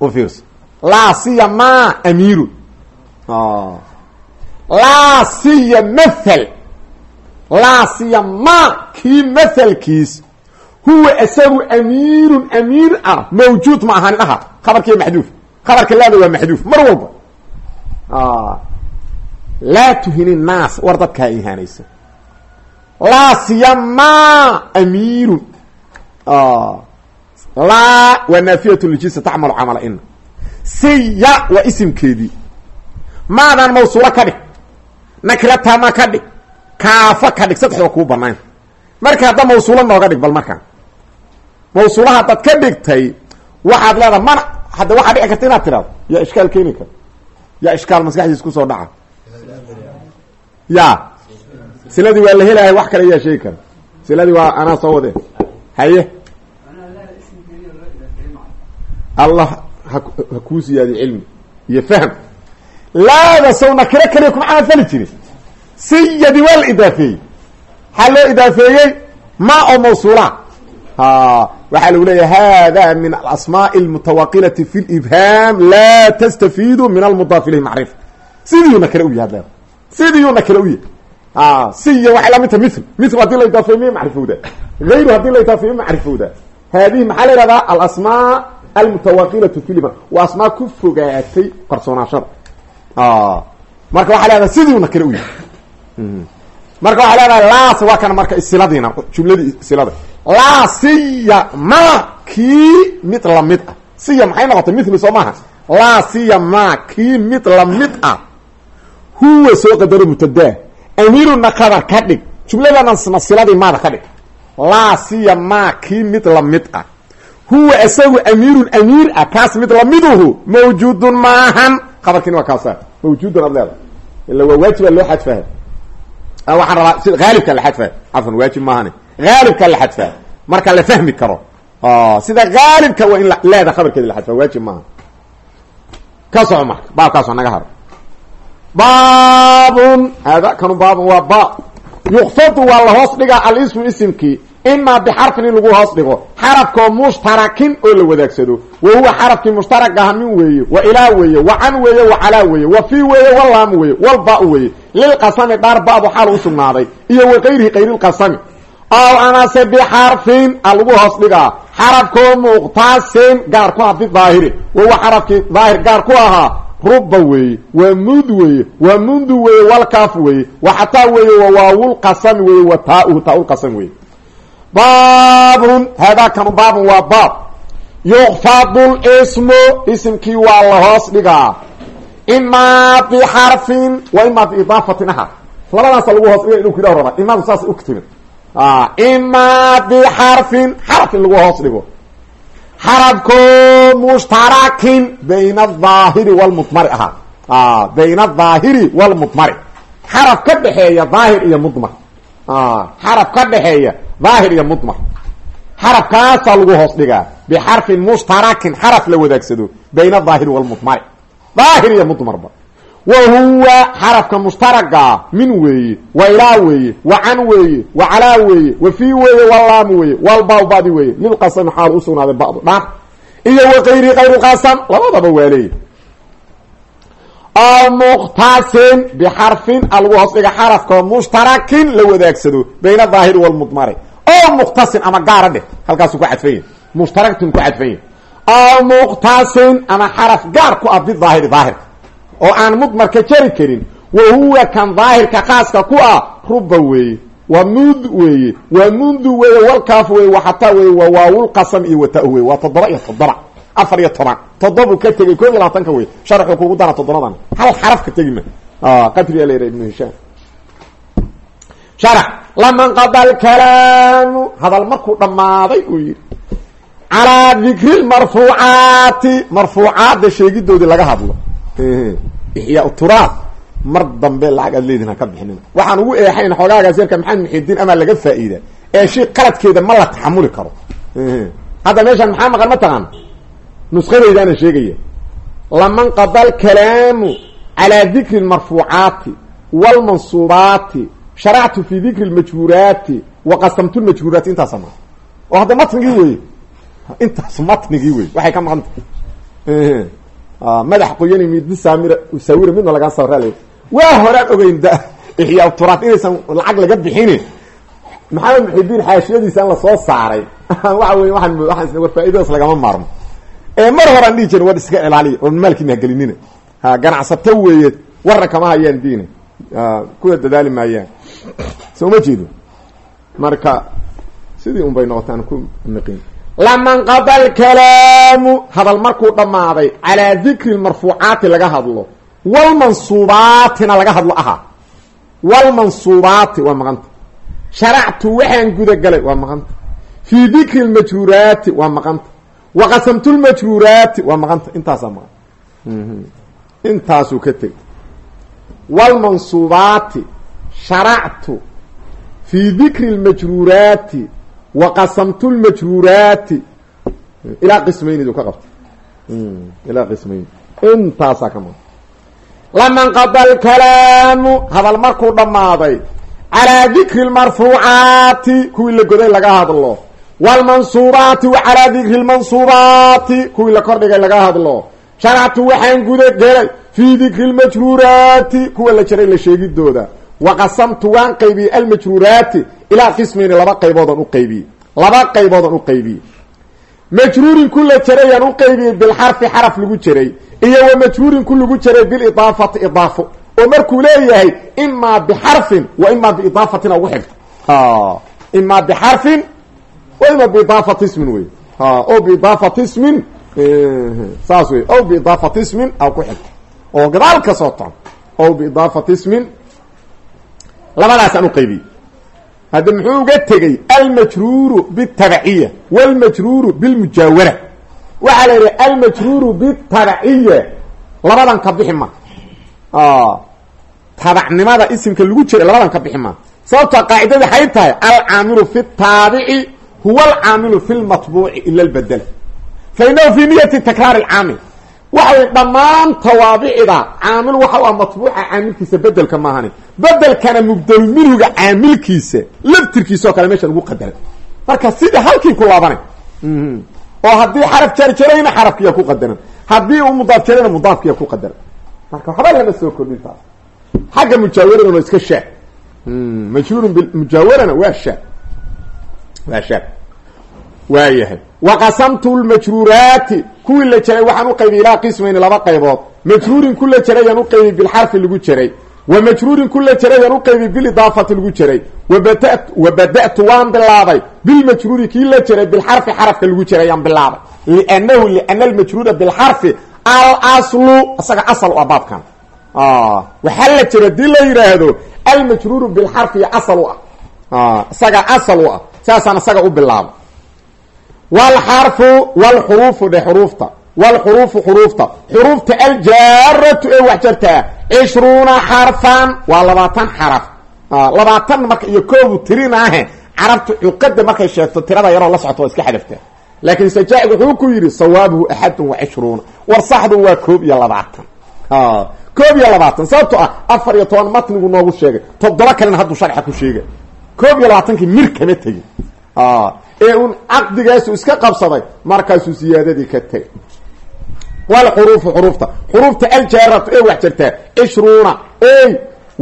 u fiirso laa siyamaa amiirun laa siya mathal laa siyamaa kii mathalkiis huwa isagu amiirun amiir ah mawjuud ma ahanin aha khabarkiiya maxduuf khabarka laada waa maxduuf mar walba. Laa tuhini naas war dadkaa ihaanaysa laa siyamaa amiirun. Laa waa naafiyat ljinsa tacmalu camala ina siya waa isimkeedii. Maadaan mawsuulo ka dhig. Nakira taama ka dhig. Kaafa ka dhig saddexda kuu banaan marka hadda mawsuulo nooga dhig bal markaan mawsuula haddaad ka dhigtay waxaad leedaha mana hadda waxaa dhici karta inaad tirahdo yaa ishkaal keeni kara. Yaa ishkaal maskaxdiis ku soo dhaca. Ya siladii waa la helaya wax kale yaa sheegi kara. Siladii waa anaa soo wadeen. Haye. Allah ha kuu siyaadiy cilmi iyo fahm. Laada sow nakiro kaliya kuma fali jirin. Siyadi waa la idaafeeyey. Maxaa loo idaafeeyey? Ma oo mawsuula waxaa lagu leeya hada min aasmaai اlmutawaqinati fi libham la tastafiidu min almudaaf ilayh macrifa sidiiuna kale u yaha sidiiuna kale u yahy siyo waxay lamidta mil mil haddii la idaafeemiye ah, macrifowda ayru haddii la idaafeeye macrifowda haadihi maxaa la yihahdaa alasmaa almutawaqinatu fi libham waa asmaa ku fogaatay qarsoonaashada marka waxaa leedaha sidiiuna kale u yahay hmm. marka waxaa leedahay laas waa kana marka isiladiina jumladii isilada laa siya ma kii mid la mid ah siya maxay noqotay mithli soo maaha? Laa siya ma kii mid la mid ah huwa soo qadaro mutadaa amiiruna qabar ka dhig. Jumladana siladii maada ka dhig. Laa siya ma kii mid la mid ah huwa isagu amiirun amiir ah kaas mid lamiduhu mawjuudun maahan. Qabarkiina waa kaasa. Mawjuudun ad leeda ila waa waajiba loo xadfaha waxaan rabaa si haalibka la xadfaa cafan waajib maahane haalibka la xadfaa marka la fahmi karo sida haalibka waa in leeda khabarkeeda la xadfaa waajib maaha ka soco marka baabkaasoo naga haro baabun hada kanu baabun waa baab yukfadu waa la hoos dhigaa alismu isimkii imaa bixarfin in lagu hoos dhigo xarafkoo mushtarakin oo la wadaagsado wa huwa xarafkii mushtaragaha min weeye wa ilaa weeye wa can weeye wa calaa weeye wa fii weeye wa laam weeye walba weeye lilqasami dhaar baabu xaal u iyo wa kayrihi kayrilqasami ow amase bixarfin a lagu hoos dhigaa. Xarafkoo muqtasin gaar ku ah bidaahiri wa huwa xarafkii daahir gaar ku ahaa ruba weeye waa mud weeye waa mundu weeye walkaaf weeye wa xataa weeye wa waawulqasami weeye wa taa-uhu taa-ulqasam weeye baabun haadaakanu baabun waa baab. Yukfadu lismu isimkii waa la hoos dhigaa. Imaa bixarfin wa imaa biidaafatin aha labadaasa lagu hoos dhiga inuu ku yidhaho raba. Imaadu saas u timid imaa bixarfin xaraf in lagu hoos dhigo. Xarafko mushtarakin bayna ahaahiri walmudmari ahaa. Bayna ahaahiri walmudmari. Xaraf ka dhexeeya daahir iyo mudmar. Xaraf ka dhexeeya daahir iyo mudmar. Xarafkaasaa lagu hoos dhigaa bixarfin mushtarakin xaraf la wadaagsado bayna ahaahiri walmudmari. Daahir iyo mudmarba wa huwa xarafka mushtaragaa min weeye wa ilaa weeye wa can weeye wa calaa weeye wa fii weeye walaam weeye walbaaw badi weeye lilqasami xaal u sugnaaday badu dhaar iyo wa kayri kayrulqasam labadaba waa leeyahy oo mukhtasin bixarfin alagu hoos dhiga xarafkao mushtarakin la wadaagsado bayna daahiri walmudmari oo mukhtasin ama gaara dheh halkaasu ku cadfanya mushtaraktin ku oo mukhtasin ama xaraf gaar ku ah oo aan mudmarka jari karin wa huwa kan daahirka khaaska ku ah ruba weeye waa mud weeye waa mundu weeye walkaaf weeye wa xataa weeye waa waawulqasam iyo wata weye waa toddoba iyo toddoba afar iyo toban toddobuu ka tegey koob iyo labaatanka wey sharxu kugu dara toddobadan hal xaraf ka tegi ma qadriyaa la yidhaha ibnu hishaam. Sharax laman qada alkalaamu hadal markuu dhammaaday uu yidhi calaa dikri lmarfuucaati marfuucaadda sheegidoodii laga hadlo [LAUGHS] ixyaa turaad mar dambe lacag aad leedihin ha ka bixinina waxaan ugu eexayn xoogaagaas yarka maxamed muxidiin amaa laga faa-iida? Ee shay qaladkeeda ma la taxamuli karo. [LAUGHS] Hadda meeshaan maxaa maqan? Ma taqaan? Nuskhadaydaana sheegaya. Laman qada alkalaamu calaa dikri lmarfuucaati wlmansuubaati sharactu fi dikri lmajhuuraati wa qasamtu lmajhuuraati intaasa maa oo hadda matnigii wey intaas matnigii wey waxay ka maqanta [LAUGHS] madax qoyani midi saamir saawira midna lagaa sawraal waa horaan ogeyn da ixyaa turaad inaysan lacag laga bixinin. Maxamed muxidiin xaashiyadiisa an la soo saaray. [LAUGHS] Waxa wey war faa-idadaas lagama maarmo. Ee mar horaan dhihi jirin war iska ilaaliya. War maalkiina hagelinina ha ganacsato weeye warna kama hayaan diina kuwa dadaali maayaan soo ma jeedo? Marka sidii un bay noqotaan ku naqin laman qada alkalaamu hadal markuu dhammaaday calaa dikri lmarfuucaati laga hadlo. Walmansuubaatina laga hadlo ahaa walmansuubaati waa maqanta. Sharactu waxaan gudagalay waa maqanta. Fii dikri lmajruuraati waa maqanta. Wa qasamtu lmajruuraati waa maqanta. Intaasaa maqan intaasuu ka tegay walmansuubaati sharactu fii dikri lmajruuraati wa qasamtu lmajruuraati ilaa qismaynidu ka qabta ilaa qismayni intaasaa ka maqan laman qada alkalaamu hadal markuu dhammaaday calaa dikri lmarfuucaati kuwii la goday laga hadlo wlmansuubaati wa calaa dikri lmansuubaati kuwii la kordhigay laga hadlo sharactu waxaan guda gelay fii dikri lmajruuraati kuwa la jaray la sheegidooda wa qasamtu waan qaybiyey almajruuraati ilaa qismayni laba qayboodan u qaybiyey laba qayboodan u qaybiyey majruurin ku la jarayaan u qaybiyey bilxarfi xaraf lagu jaray iyo wa majruurin ku lagu jaray bilidaafati idaafo. Oo markuu leeyahay imaa bixarfin wa imaa biidaafatin ugu xigto imaa bixarfin wa imaa biidaafati ismin wey o biidaafati ismin saas wey o biidaafati ismin a ku xigto oo gadaal ka soo ton o biidaafati ismin labadaasaan u qaybiyey hadda muxuu uga tegey almajruuru bitabciya wاlmajruuru bilmujaawara waxaa la yidhi almajruuru bitabciya labadan ka bixi ma tabacnimada isimka lagu jiray labadan ka bixi ma sababta qaacidada waxay tahay alcaamilu fi taabici huwa alcaamilu fi lmatbuuci ila lbadel fa inahu fi niyati takraar اlcaamil waxay dhammaan tawaabicda caamil waxa u ah matbuuca caamilkiisa bedelka maahani. Bedelkana mubdelu minhuga caamilkiisa laftirkiisa oo kale meesha lagu qadaray marka sida halkii ku laabanay oo haddii xaraf jarjarayna xarafkiya ku qadaran haddii uu mudaaf jarayna mudaafkiya ku qadaran marka waxba lama soo kordhin taas. Xagga mujaawaradana waa iska shaa majhuurun bimujaawarana waa shaa waa shaa waayahay waqasamtu lmajruuraati kuwii la jaray waxaan u qaybiyay ilaa qismayni laba qaybood majruurin ku la jarayaan u qaybiyey bilxarfi lagu jaray wa majruurin ku la jarayaan u qaybiyey bilidaafati lagu jaray wa bada'tu waan bilaabay bilmajruuri kii la jaray bilxarfi xarafka lagu jaray ayaan bilaabay liannahu liana almajruura bilxarfi alaslu isaga asal ah baabkan waxaa la jira haddii la yidhaahdo almajruuru bilxarfi asal wlxarfu wlxuruufu dhe xuruufta. Wlxuruufu xuruufta. Xuruufta aljaaratu ee wax jartaa cishruuna xarfan waa labaatan xaraf. Labaatan marka iyo koobu tirin ahe carabtu cuqada markay sheegto tirada yaroo la socto waa iska xadaftaa laakiin sajaaci wuxuu ku yidhi sawaabuhu axadun wa cishruuna. War saxdu waa koob iyo labaatan. Koob iyo labaatan. Sababto ah afar iyo toban matnigu noogu sheegay. Toddoba kalena hadduu sharxa ku sheegay. Koob iyo labaatankii mir kama tegin ee uun caqdigaasu iska qabsaday markaasuu siyaadadii ka tegay walxuruufu xuruufta. Xuruufta aljaaratu ee wax jirtaa cishruuna. Ey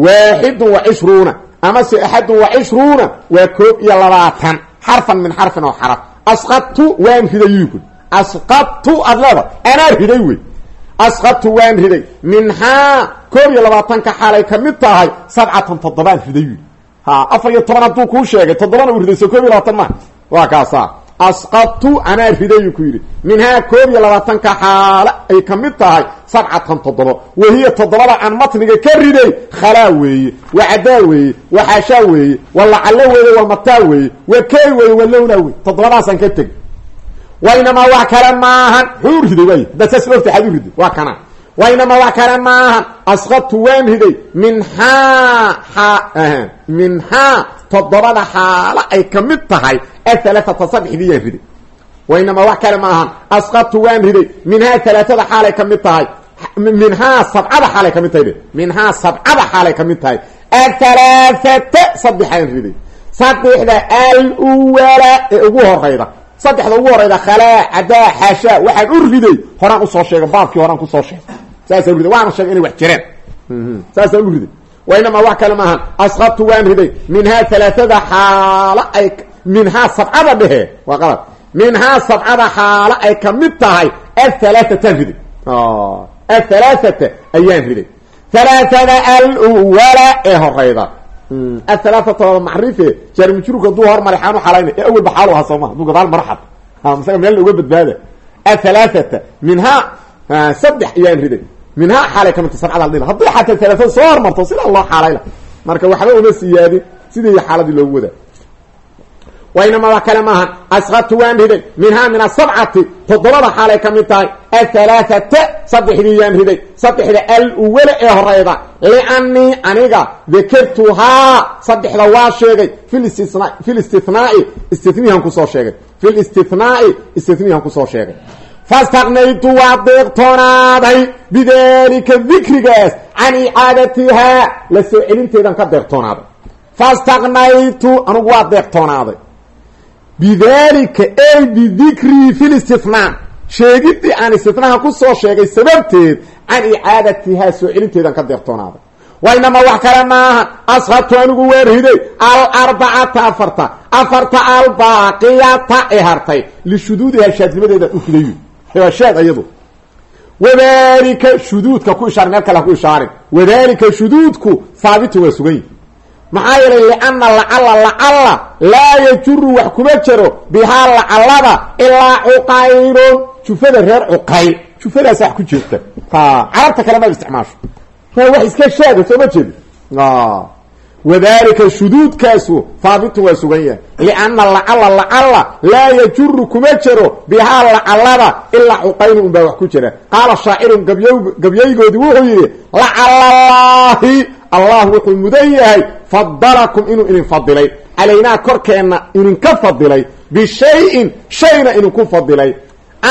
waaxidun wa cishruuna. Amase axadun wa cishruuna waa koob iyo labaatan. Xarfan min xarfin oo xaraf. Asqadtu waan riday yukun asqadtu aad leeda anaa riday wey. Asqadtu waan riday. Minhaa koob iyo labaatanka xaalay ka mid tahay sabcatan toddobaan riday wy ha afar iyo toban hadduu kuu sheegay toddobana uu ridayso koob iyo labaatan maa waa kaasaa asqadtu anaa ridayu ku yidhi. Minhaa koob iyo labaatanka xaalo ay ka mid tahay sabcatan toddobo wahiya toddobada aan matniga ka riday khalaa weeye wa cadaa weeye wa xaashaa weeye wa lacalle weeye wa mataa weeye wa key weeye wa lowlaa weye toddobadaasaan ka teg. Waynamaa wax kale maahan. Xuu riday waay. Haddaad saas ogta xaad u riday. Waa kana waynamaa wax kale maahan asqadtu waan riday minhaa minhaa toddobada xaalo ay ka mid tahay ahalaaata saddexdii yaan riday waynamaa wax kale maahan asqadtu waan riday minhaa alaaada xaalay ka mid tahay minhaa sabcada xaalay ka mid tahay minhaa sabcada xaalay ka mid tahay ahalaaata saddexaan riday saddexda alwala ee ugu horayda saddexda ugu horayda khalaa cadaa xaashaa waxaan u riday horaan u soo sheegay baabkii horaan ku soo sheegay saasaan u riday. Waana sheegay inay wax jireen. Saasaan u riday. Waynamaa wax kale maahan. Asqadtu waan riday. Minhaa alaaada xaalo ay minhaa sabcada dhehe. Waa qalad minhaa sabcada xaalo ay ka mid tahay. Ahalaaatan riday. Ahalaaata ayaan riday. Halaaada alwala ee horayda ahalaaatooda macrife jaarmijruurka hadduu hormaray xaanu xalayna ee awalba xaalu ahaa sooma hadduu gadaal marxad isaga meel uga badbaada. Ahalaaata minhaa saddex ayaan riday minhaa xaalay ka midta sabcada aldhila xataa talaafada soo hormarto sidaa loo xaalayla marka waxba uma siyaadin sidii xaaladii loogu wadaa. Waynamaa wax kale maahan asqadtu waan riday minhaa min asabcati toddobada xaalay ka mid tahay ahalaaata saddexdii yaan riday. Saddexda alwala ee horeyda liannii aniga dakartuhaa saddexda waa sheegay filistina fi listinaai istinihan ku soo sheegay. Fi listinaai istinihan ku soo sheegay fastaqnaytu waa deeqtoonaaday bidalika dikrigaas can icaadatihaa la soo celinteedan ka deeqtoonaaday fastaqnaytu anugu waa deeqtoonaaday bidalika ay bidikrii fi listinaa sheegidii aan istinaha ku soo sheegay sababteed can icaadatihaa soo celinteedan ka deeqtoonaaday waynama wax kale maaha asqadtu anigu waan riday alarbacata afarta afarta albaaqiyata ee hartay lishuduudihaa shaadnimadeedan u shaad ayadu wadalika shuduudka ku ishaar meel kale ha ku ishaarin wadalika shuduudku haabitun waa sugan yihi maxaa yeelay liana lacala lacalla laa yajuru wax kuma jiro bihaa lacallada ilaa cuqayrun. Jufada reer cuqayl. Jufadaas wax ku jirta. Carabta kale ma isticmaasho. Wax iska shaaga soo ma wadalika shuduudkaasu haabitun waa sugan yahay liana lacala lacalla laa yajuru kuma jiro bihaa lacallada ilaa cuqaylun unbaa wax ku jira qaala shaacirun gaby gabyaygoodii wuxuu yidhi lacalallaahi allah wuxuu mudan yahay fadalakum inuu idin fadilay calaynaa korkeenna idinka fadilay bishayin shayna idinku fadilay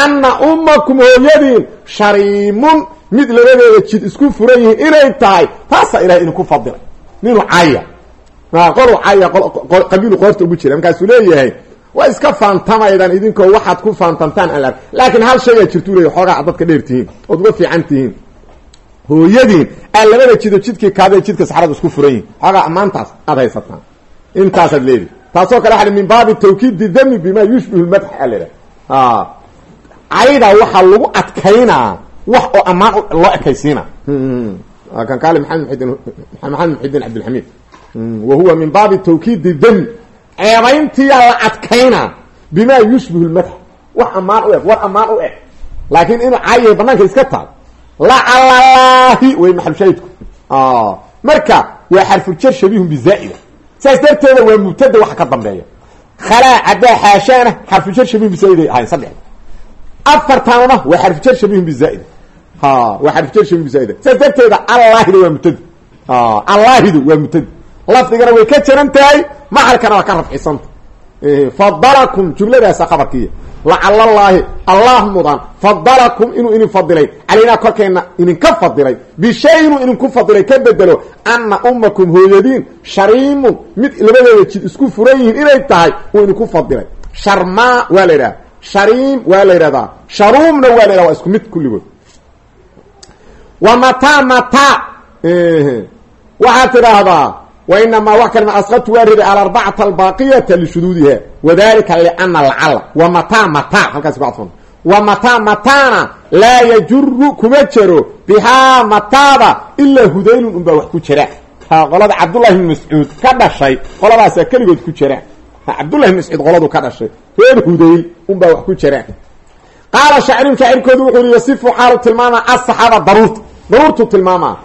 anna ummakum hooyadiin shariimun mid labadeeda jid isku furan yihiin inay tahay taasaa ilahay idinku fadilay ninu caya qolu caya qabiilu qoorta ugu jira. Markaasuu leeyahay waa iska faantamaydan idinkoo waxaad ku faantantaan ala laakiin hal shay aa jirtuu leeya xoogaa dadka dheer tihiin ood uga fiican tihiin. Hooyadiin aad labada jido jidkii kaadee jidka saxrada isku furan yihiin xoogaa ammaantaas aad haysataan. Intaasaad leedi taasoo kale waa min baabi tawkiidi dami bima yushbihu lmadx a leha cayda waxaa lagu adkaynaa wax oo ammaan loo ekaysiina kan kaale maxamed mxidin cabdilxamiid wa huwa min baabi tawkiidi dami ceebayntiyaa la adkaynaa bima yushbihu lmadx wax ammaan u eg war ammaan u eg laakiin inuu caayahay banaanka iska taal lacalallaahi way maxalshaydku marka waa xarfujar shabihun bizaaida saas darteeda waa mubtada waxa ka dambeeya khalaa caddaa xaashaana xarfujar shabihun bizaa'iday ahayn saddex afartaanuna waa xarfujar shabihun bizaaida waa bizaaida saas darteeda allaahida waa mubtada allaahidu waa mubtada lafdigana way ka jaran tahay maxalkana waa ka rafcisanta fadalakum jumladaasa khabarkiiya lacalallaahi allah mudan fadalakum inuu idin fadilay. Calaynaa korkeenna idinka fadilay. Bishay inuu idinku fadilay ka bedelo. Anna ummakum hooyadiin shariimun mid labadeeda jid isku furan yihiin inay tahay uu idinku fadilay. Sharmaa waa la yidhaha shariim waa la yidhahdaa. Sharuumna waa la yidhahda waa isku mid kulligood wa mataa waxaad tidhaahdaa wainamaa wax kalima asqadtu waa riday alarbacata albaqiyata lishuduudiha wadalika liana lacala wa mataa halkaas ku cadfan wa mataa mataana laa yajuru kuma jero bihaa mataada ilaa hudaylun unbaa wax ku jira. Qolada cabdullahi bn mascuud ka dhashay qoladaasaa keligood ku jira. Cabdullahi bn mascuud qoladu ka dhashay. Reer hudayl unbaa wax ku jira. Qaala shaacirun shaacirkoodu daruurtu tilmaamaa.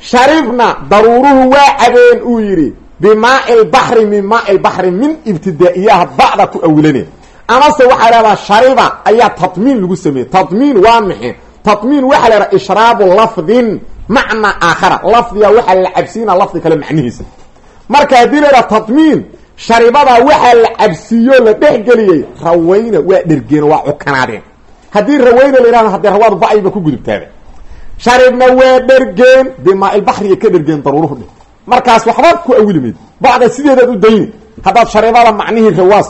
Sharibna daruuruhu waa cabeen uu yidhi bimaai lbaxri min maai lbaxri min ibtidaa'iyaha bacda ku awilane amase waxaa lahahdaa shariba ayaa tadmiin lagu sameeyey. Tadmiin waa maxe tadmiin waxaa la yhaha ishraabu lafdin macna aakhara. Lafdiga waxaa la cabsiina lafdi kale macnihiisa. Marka haddii la yhaha tadmiin sharibadaa waxaa la cabsiiyo la dhexgeliyey rawayna waa dhergeen waa cukanaadeen. Haddii rawayna la rawaadu ba'ayba ku gudubtaaba sharibna waa dhergeen bimaailbaxriga ka dhergeen daruuruhu dhe markaas waxba ku awili mayd bacda sideedaad u dayni haddaad sharibada macnihii rawaa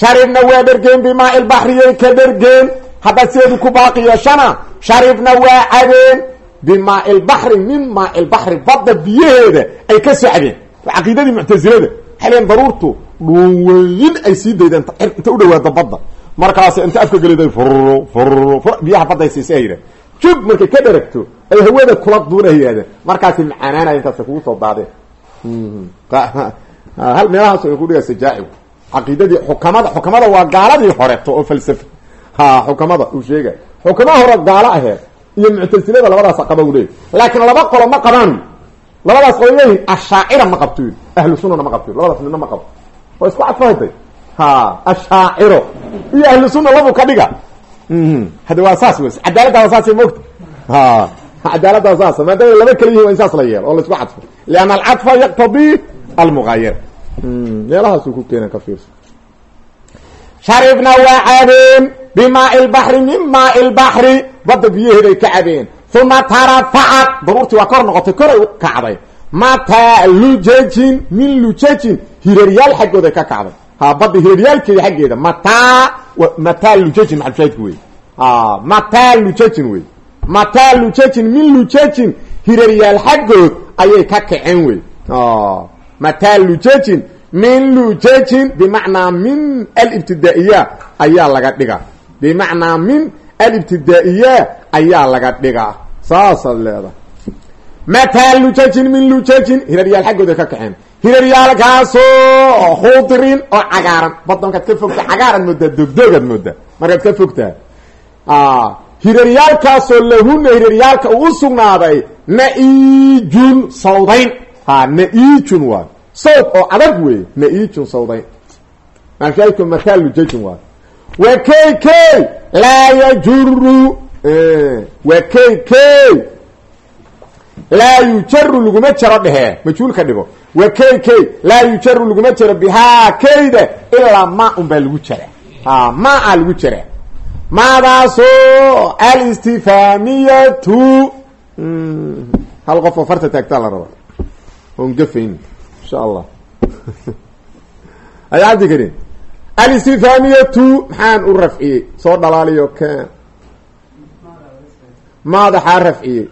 sharibna waa dhergeen bimaailbaxriyay ka dhergeen haddaad sideedu ku baaqi yeeshana sharibna waa cabeen bimaailbaxri min maailbaxri badda biyaheeda ay ka soo cabeen waa caqiidadii muctasilada daruurtu dhuunweyn ay sii daydeen inta u dhawaada badda. Markaas inta afka fur biyaha badday ay yidhah jub markay ka dheragto ay hawada kula duuna yihahdeen markaasi macaanaanaya intaas kugu soo daadeen hal meelahaas ay kudhiga sajaaci caqiidadii xukamada xukamada waa gaaladii horeto oo falsafa. Ha xukamada uu sheegay. Xukamaha hore gaalo aheed iyo muctasilada labadaas qaba u leeyay laakiin laba qolo ma qabaan. Labadaas qolo leeyihiin ashaacira ma qabto. Yii ahlu sunnana ma qabto. Labadaas midna ma qabto waa isku cadfahaday ha ashaaciro. Iyo ahlu sunna labu ka dhiga hada waa saas saasay moogta ha. Cadaaladda waa saas. Maadaama laba kala yihiin in saas la yeelo oo la isku cadfo lianna alcadfa yaqtadii almugaayar meelahaasuu ku keena ka fiirso. Sharibna waa cabeen bimaai lbaxri min maai lbaxri badda biyaheeday ka cabeen uma tarafacat daruurtii waa kor noqotay koray u kacday mataa lujajin min lujajin hiraryaal xaggooday ka kacday. Ha badda hiraryaalkeeda xaggeeda. Mataa mataa lujajin maxalshaahidku wey mataa lujajin wey mataa lujajin min lujajin hiraryaal xaggood ayay ka kaceen wey mataa lujajin min lujajin bimacnaa min alibtidaa'iya ayaa laga dhigaa bimacnaa min alibtidaa'iya ayaa laga dhigaa saasaad leedahay mataa lujajin min lujajin hiraryaal xaggooda ka kaxeen hiraryaalkaasoo khudrin oo cagaaran. Badda markaad ka fogta cagaaraad moodaa dogdoogaad moodaa markaad ka fogtaa hiraryaalkaasoo lahuna hiraryaalka uu u sugnaaday na-iijun sawdayn. Ha na-iijun waay sawd oo adag wey na-iijun sawdayn. Maashaahidku mataa lujajin waay wa kay kay laa yajuru wa kay kay laa yujaru laguma jaro dhehee. Majhuul ka dhigo wa kay kay laa yujaru laguma jaro bihaa kayda ilaa maa un baa lagu jara maa a lagu jara maadaasoo hal qof oo farta taagtaa la rabaa oon gafayn insha allah [LAUGHS] ay cabdi karin. Alistifaamiyatu maxaan u rafciyey? Soo dhalaaliyo ka maadaxaa rafciyey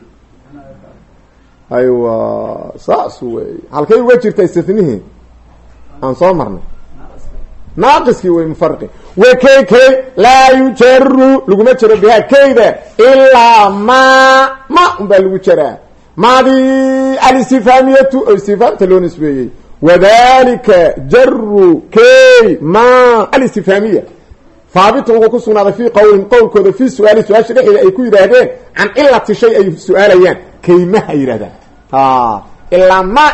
aywa saas wey. Halkay uga jirta istinihii aan soo marnay. Naaqiskii wey mufarqi. Wa kay laa yujaru laguma jaro bihaa kayda ilaa ma ma un baa lagu jaraa. Maadii alistifaamiyatu oo istifaamta loo nisbeeyey. Wadalika jaru kay ma alistifaamiya haabitun wuxuu ku sugnaaday fii qowlin qowlkooda fii su'aali su'aasha dhexeeda ay ku yidhaahdeen can cilati shay ay su'aalayaan kaymaha yidhahdaan ilaa ma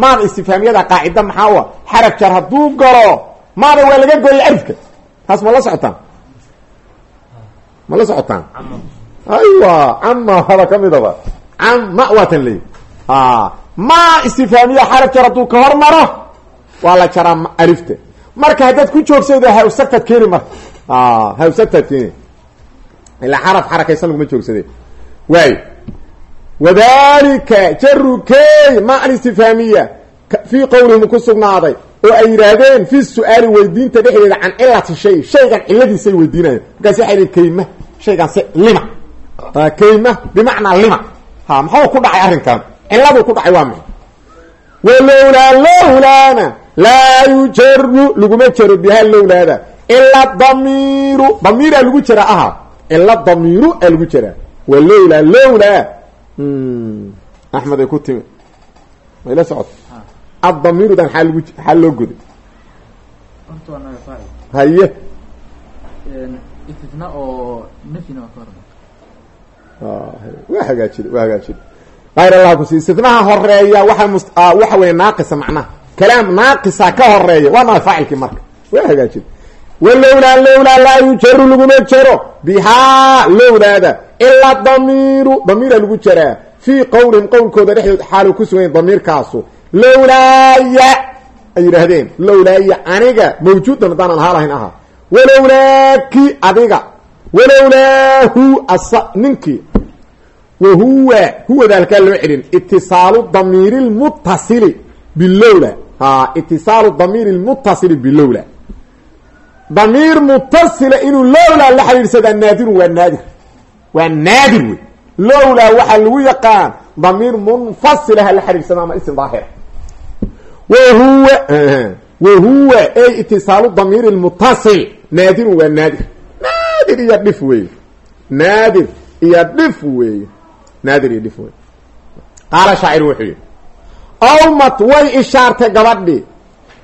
maada istifaamiyada qaacida maxaa u xaraf jar hadduu galo maada waa laga gooyay arifka. Taas ma la socotaan? Ma la socotaan? Aywa cama hada ka midaba cama waatan leey ma istifaamiya xaraf jar hadduu ka hor maro waa la jaraa arifta marka haddaad ku joogsado hawsagtaad keeni marka hawsagtaad keeni. Ilaa xaraf xarakaysan laguma joogsade waay wadalika jaru key ma alistifhaamiya fii qowlihim ku sugnaaday oo ay yidhaahdeen fi su'aali weydiinta dhexdeeda can cilati shay shaygan ciladiisay weydiinayan markaas waxay dhin kayma shaygan se lima kayma bimacnaa lima ha maxuu ku dhacay arrinkan ciladuu ku dhacay waa maxay walowlaa lowlaana laa yujaru laguma jaro biha lowlaada ila damiiru damiiraa lagu jara aha ila damiiru aa lagu jaraa axmed ay ku timi. Ma ila socota addamiirudan aa lgu xaa loo goday. Haye. Waa hagaajida waa hagaajida ayr allah kusi istinaha horreeya waa waxa wey naaqisa macnaha. Kalaam naaqisa ka horreeya waa maa faacilkii marka. Waa hagaajida walowlaa lowlaa laa yujaru laguma jaro bihaa lowlaada ilaa damiiru damiira lagu jaraa fii qowlihim qowlkooda dhexdood xaalu ku suganya damiirkaasu. Lowlaaya ay yidhaahdeen lowlaaya aniga mawjuudan haddaanan ahaa lahayn ahaa. Walowlaaki adiga. Walowlaahu asa ninkii. Wahuwa huwada halkaa loo celin itisaalu damiiri lmutasili bilowla itisaalu damiiri lmutasili bilowla damiir mutasila inuu lowlaa la xidhiidhsadaa naadirun waa naadir. Waa naadir wey lowlaa waxaa lagu yaqaan damiir munfasilaha la xidhiidhsada ama ism daahira. Wahuwa wahuwa ay itisaalu damiiri lmutasil naadirun waa naadir. Naadir iyo dhif weeye naadir iyo dhif weeye naadir iyo dhif wey qaala shaacir wuxuu yihi awmat way ishaartay gabadhii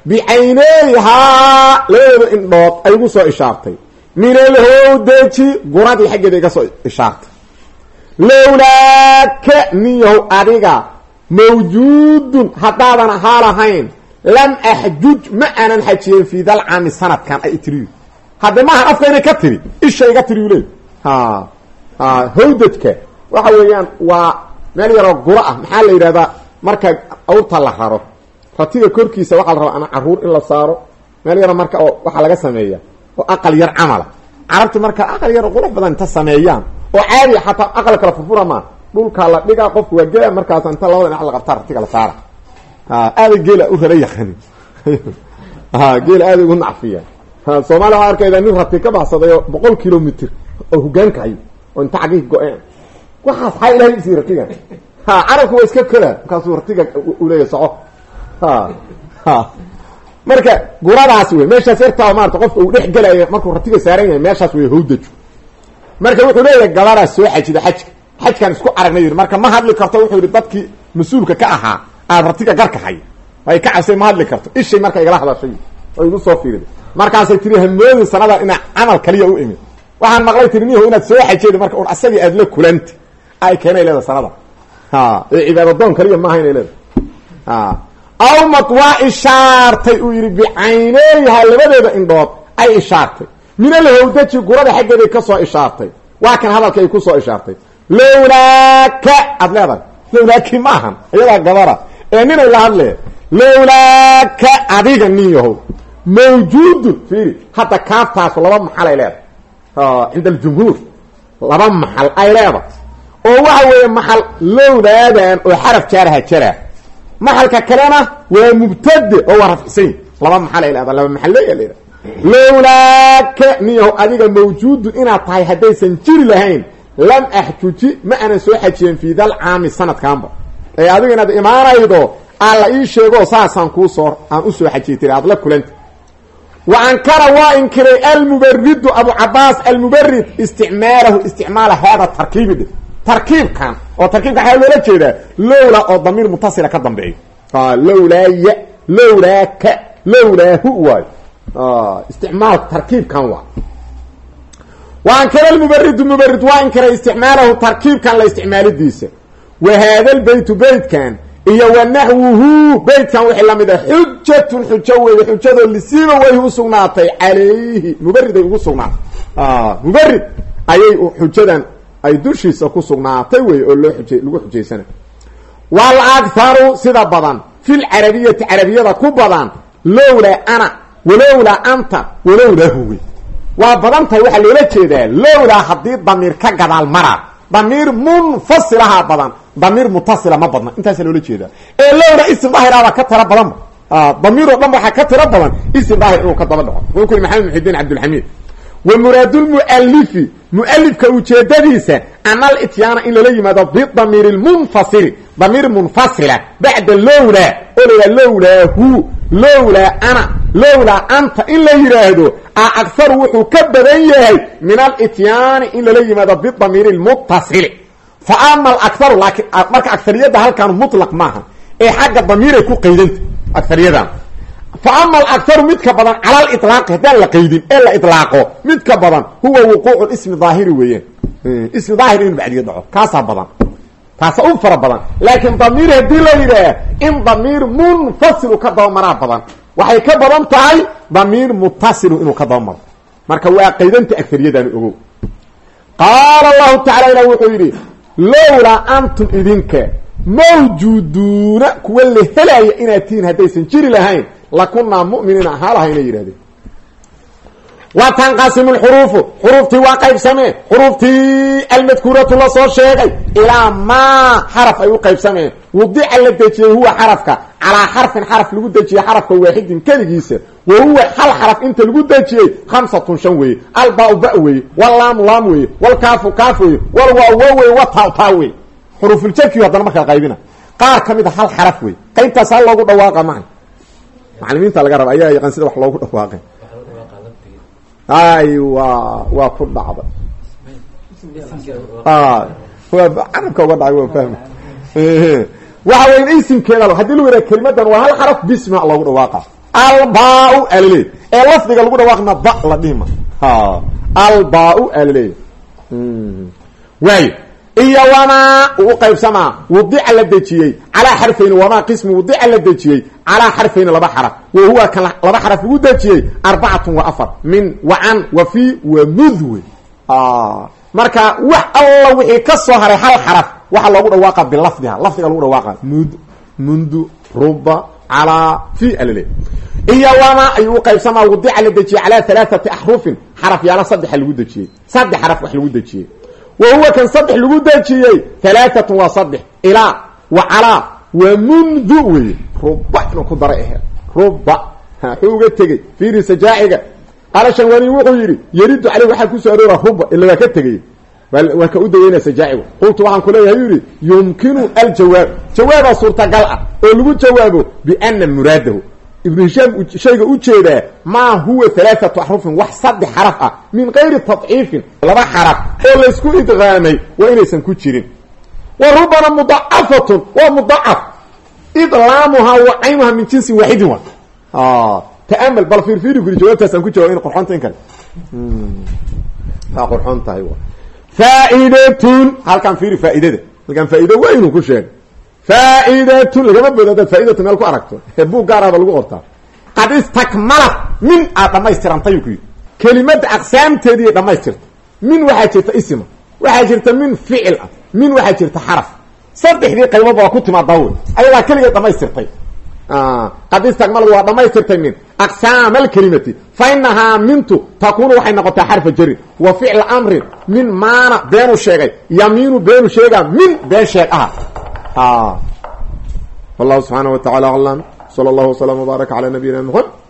bicayneyhaa labadooda indhood ay ugu soo ishaartay min alhowdaji guradii xaggeeda iga soo ishaartay lowlaaka niyahow adiga mawjuudun haddaadan ahaa lahayn lam axjuj ma aanan xajiyen fii dalcaami sanadkan ay tiriyu hadde maahan afka inay ka tiri isha iga tiriyu leey howdajka waxa weeyaan waa meel yaroo guro ah maxaa la yidhahdaa marka awrta la raro ratiga korkiisa waxaa la rabaa ama carruur in la saaro. Meel yaro marka oo laga sameeya oo aqal yar camala. Carabti marka aqal yar qurux badan inta sameeyaan. Oo caadi xataa aqal kala furfura maa dhulkaa la dhigaa qofku waa gela markaas inta labada dhinac la qabtaa ratiga la saara. Aaday geela u rara yaqanin geela [LAUGHS] aaday ugu nacfiya. Soomaaliya waxaa arkayda nin rati ka baxsaday oo boqol kilomitr oo hogaankahayo oo inta cagii go-een. Waxaas xaa ilahay isii ratiga ha carabku waa iska kola. Markaasuu ratiga marka guradaas wey meeshaas yartaa maarata qofka uu dhex gelayo markuu ratiga saaran yahay meeshaas wey hawdaju marka wuxuu leeyahay gabaraas soo xajida xajka. Xajkaan isku aragnay marka ma hadli karto wuxuu yidhi dadkii mas'uulka ka ahaa aad ratiga garka hay ay ka cabsay ma hadli karto. Ishay marka igala hadashay oo igu soo fiiriday. Markaasay tiri hamoodin sanadan inaa camal kaliya u imid waxaan maqlay tiri niyaho inaad soo xajeeda marka un asagii aad la kulanta ay keenay leeda sanada. Ee cibaadadoon kaliya maaha inay leeda ha awmad waa ishaartay uu yidhi bicayneyha labadeeda indhood ay ishaartay. Min alhawdaji gurada xaggeeday ka soo ishaartay. Waa kan hadalka ay ku soo ishaartay. Lowlaaka aad leedahay. Lowlaaki ma iyadaa gabara ee ninay la hadlee lowlaaka adiga nin yahow mawjuudun fiiri hadda kaaftaasu laba maxal ay leedahay. Cinda aljumhuur laba maxal ay leedahay. Oo waxa weeye maxal lowlaadan oo xaraf jaaraha jaraa maxalka kalena waa mubtade oo waa rafcisan laba maxal ay leedahay laba maxalleya leedahay lowlaaka niyahow adiga mawjuudun inaad tahay haddaysan jiri lahayn lam axjuji ma aanan soo xajiyen fii dal caami sanadkaanba. Ee adiga inaad imaanaydo aan la ii sheego saasaan kuusoo aan u soo xajiyay tiri aad la kulanta wa ankara waa inkiray almubaridu abu cabaas almubarid isticmaalahu isticmaala hada tarkiibi tarkiibkan oo tarkiibkan waxaa loola jeedaa lowla oo damiir mutasila ka dambeeyo lowlaaya lowlaaka lowlaahu waayo isticmaal tarkiibkan waa. Wa ankara almubaridu mubarid waa inkiray isticmaalahu tarkiibkan la isticmaalidiisa. Wa haada lbeytu beytkan iyo wa naxwuhu beytkan wixii la mid a xujatun xujo weeye xujadoo lisiiba way u sugnaatay calayhi mubarid ay ugu sugnaatay. Mubarid ayay xujadan ay dushiisa ku sugnaatay wey oo loo uj lagu xujaysana wal akharu sida badan fil carabiyati carabiyada ku badan lowlaa ana walowlaa anta walowlaa huwe waa badan tahay waxaa loola jeedaa lowlaa haddii damiir ka gadaal maraa damiir munfasilahaa badan damiir mutasila ma badna intaasaa loola jeedaa. Ee lowlaa ism daahiraabaa ka tira badanba damiir oo dhan waxaa ka tiro badan ism daahir inuu ka daba dhaco. Wuxuu ku yiri maxamed muxidiin cabdilxamiid wa muraadulmualifi mualifka ujeedadiisa ana alityaana in lala yimaado bidamiiri lmunfasili damiir munfasila bacda lowlaa oo la yidhaha lowlaa hu lowlaa ana lowlaa anta in la yidhaahdo a agaru wuxuu ka badan yahay min alityaani in lala yimaado bidamiiri lmutasili fa ama alakaru laakiin marka agariyadda halkan mutlaq maaha ee xagga ama alakaru midka badan cala lilaaqi haddaan la qaydin ee la ilaaqo midka badan huwa wuquucu ismi daahiri weeyaan ismi daahir inuu bacdiga dhaco kaasaa badan kaasa u fara badan laakiin damiir haddii la yidhaah in damiir munfasilu ka dabamaraa badan waxay ka badan tahay damiir mutasilu inuu ka dabamaro marka waa qaydanta agariyadaan ogow qaala allahu tacala ilah wuxuu yidhi lowlaa antum idinka mawjuuduuna kuwa la helaya inaad tihiin haddaysan jiri lahayn lakunaa mu'miniina ahaa laha inay yidhahdeen wa tanqasimu lxuruufu xuruuftii waa qaybsameen xuruuftii almadkuuratu la soo sheegay ilaa maa xaraf ay u qaybsameen. Wudica la dejiyey huwa xarafka calaa xarfin xaraf lagu dejiyey xarafka waaxidin keligiisa. Wa huwa hal xaraf inta lagu dejiyey khamsatun shan weeye. Albau ba weeye wallaamu laam weeye walkaafu kaaf weeye walwaawo weye wataataa weye xuruufuljarki haddana markaa qaybina. Qaar ka mid a macalimiinta laga raba ayaa yaqaan sida wax loogu dhawaaqay aywa waa ku dhacda carabka uga dhacay waa fahmi. Waxa weya isimkeeda haddii lagu yidhaha kelimadan waa hal xaraf bisma loogu dhawaaqa. Albaa alaleey ee lafdiga lagu dhawaaqna ba la dhihima albaa alaleey waayo iyo wamaa uu u qaybsamaa. Wudica la dejiyey. Calaa xarfayni wamaa qismi wudica la dejiyey. Calaa xarfayni laba xaraf. Wa huwa kan laba xaraf lagu dejiyey arbacatun wa afar. Min wacan wa fi wa mudwe marka wax alla wixii ka soo haray hal xaraf waxaa loogu dhawaaqa bilafdiha. Lafdiga lagu dhawaaqa. Mud mundu ruba calaa fi alale. Iyo wamaa ayuu u qaybsamaa. Wudica la dejiyey calaa halaaثati axrufin xaraf yaalla saddexa lagu dejiyey. Saddex xaraf wax lagu dejiyey wa huwa kan saddex lagu dejiyey halaaatun waa saddex ilaa wa calaa wa mundu weye ruba inuu ku daray aheed ruba. Xuu uga tegey fiiri sajaaciga qaala shanwani wuxuu yidhi yaridu caleyh waxaa ku soo aroora ruba. Ila waa ka tegey. Waa ka u daweynaya sajaacigu qultu waxaan ku leeyahay yuu yihi yumkinu aljawaab. Jawaabaa suurtagal ah oo lagu jawaabo biana muraadahu ibnu hishaam shayga u jeedaa maa huwa halaaatu axrufin wax saddex xaraf ah min kayri tadciifin laba xaraf oo laysku idqaamay waa inaysan ku jirin. Wa rubana mudacafatun waa mudacaf idlaamuhaa wa caynuhaa min jinsi waaxidin wa. Ta'amal bal fiirfiiri guri jawaabtaasaan ku jawab in qorxoonta in kale waa qorxoon tahay faa'idatun halkaan fiiri faa'iidada. Halkaan faa'ido weynu ku sheegay faa'idatun lagama boodo hadaad faaidatu meel ku aragto ee buug gaaraaba lagu qortaa qad istakmalat min aad dhammaystirantay ku yidhi kelimada aqsaamteediiy dhammaystirta min waxaa jirta isma waxaa jirta min ficil ah min waxaa jirta xaraf saddexdii qayboodba waa ku timaadaa wey ayadaa keligeed dhamaystirtay qad istakmalad waa dhamaystirtay min aqsaam alkelimati fa inahaa mintu takunu waxay noqotaa xarfa jarin wa ficla amrin min maana beenu sheegay yamiinu beenu sheegaa min been sheeg aha wallahu subxaana wa tacala aclam sala allahu waslama wbaaraka calaa nabiyina mxamed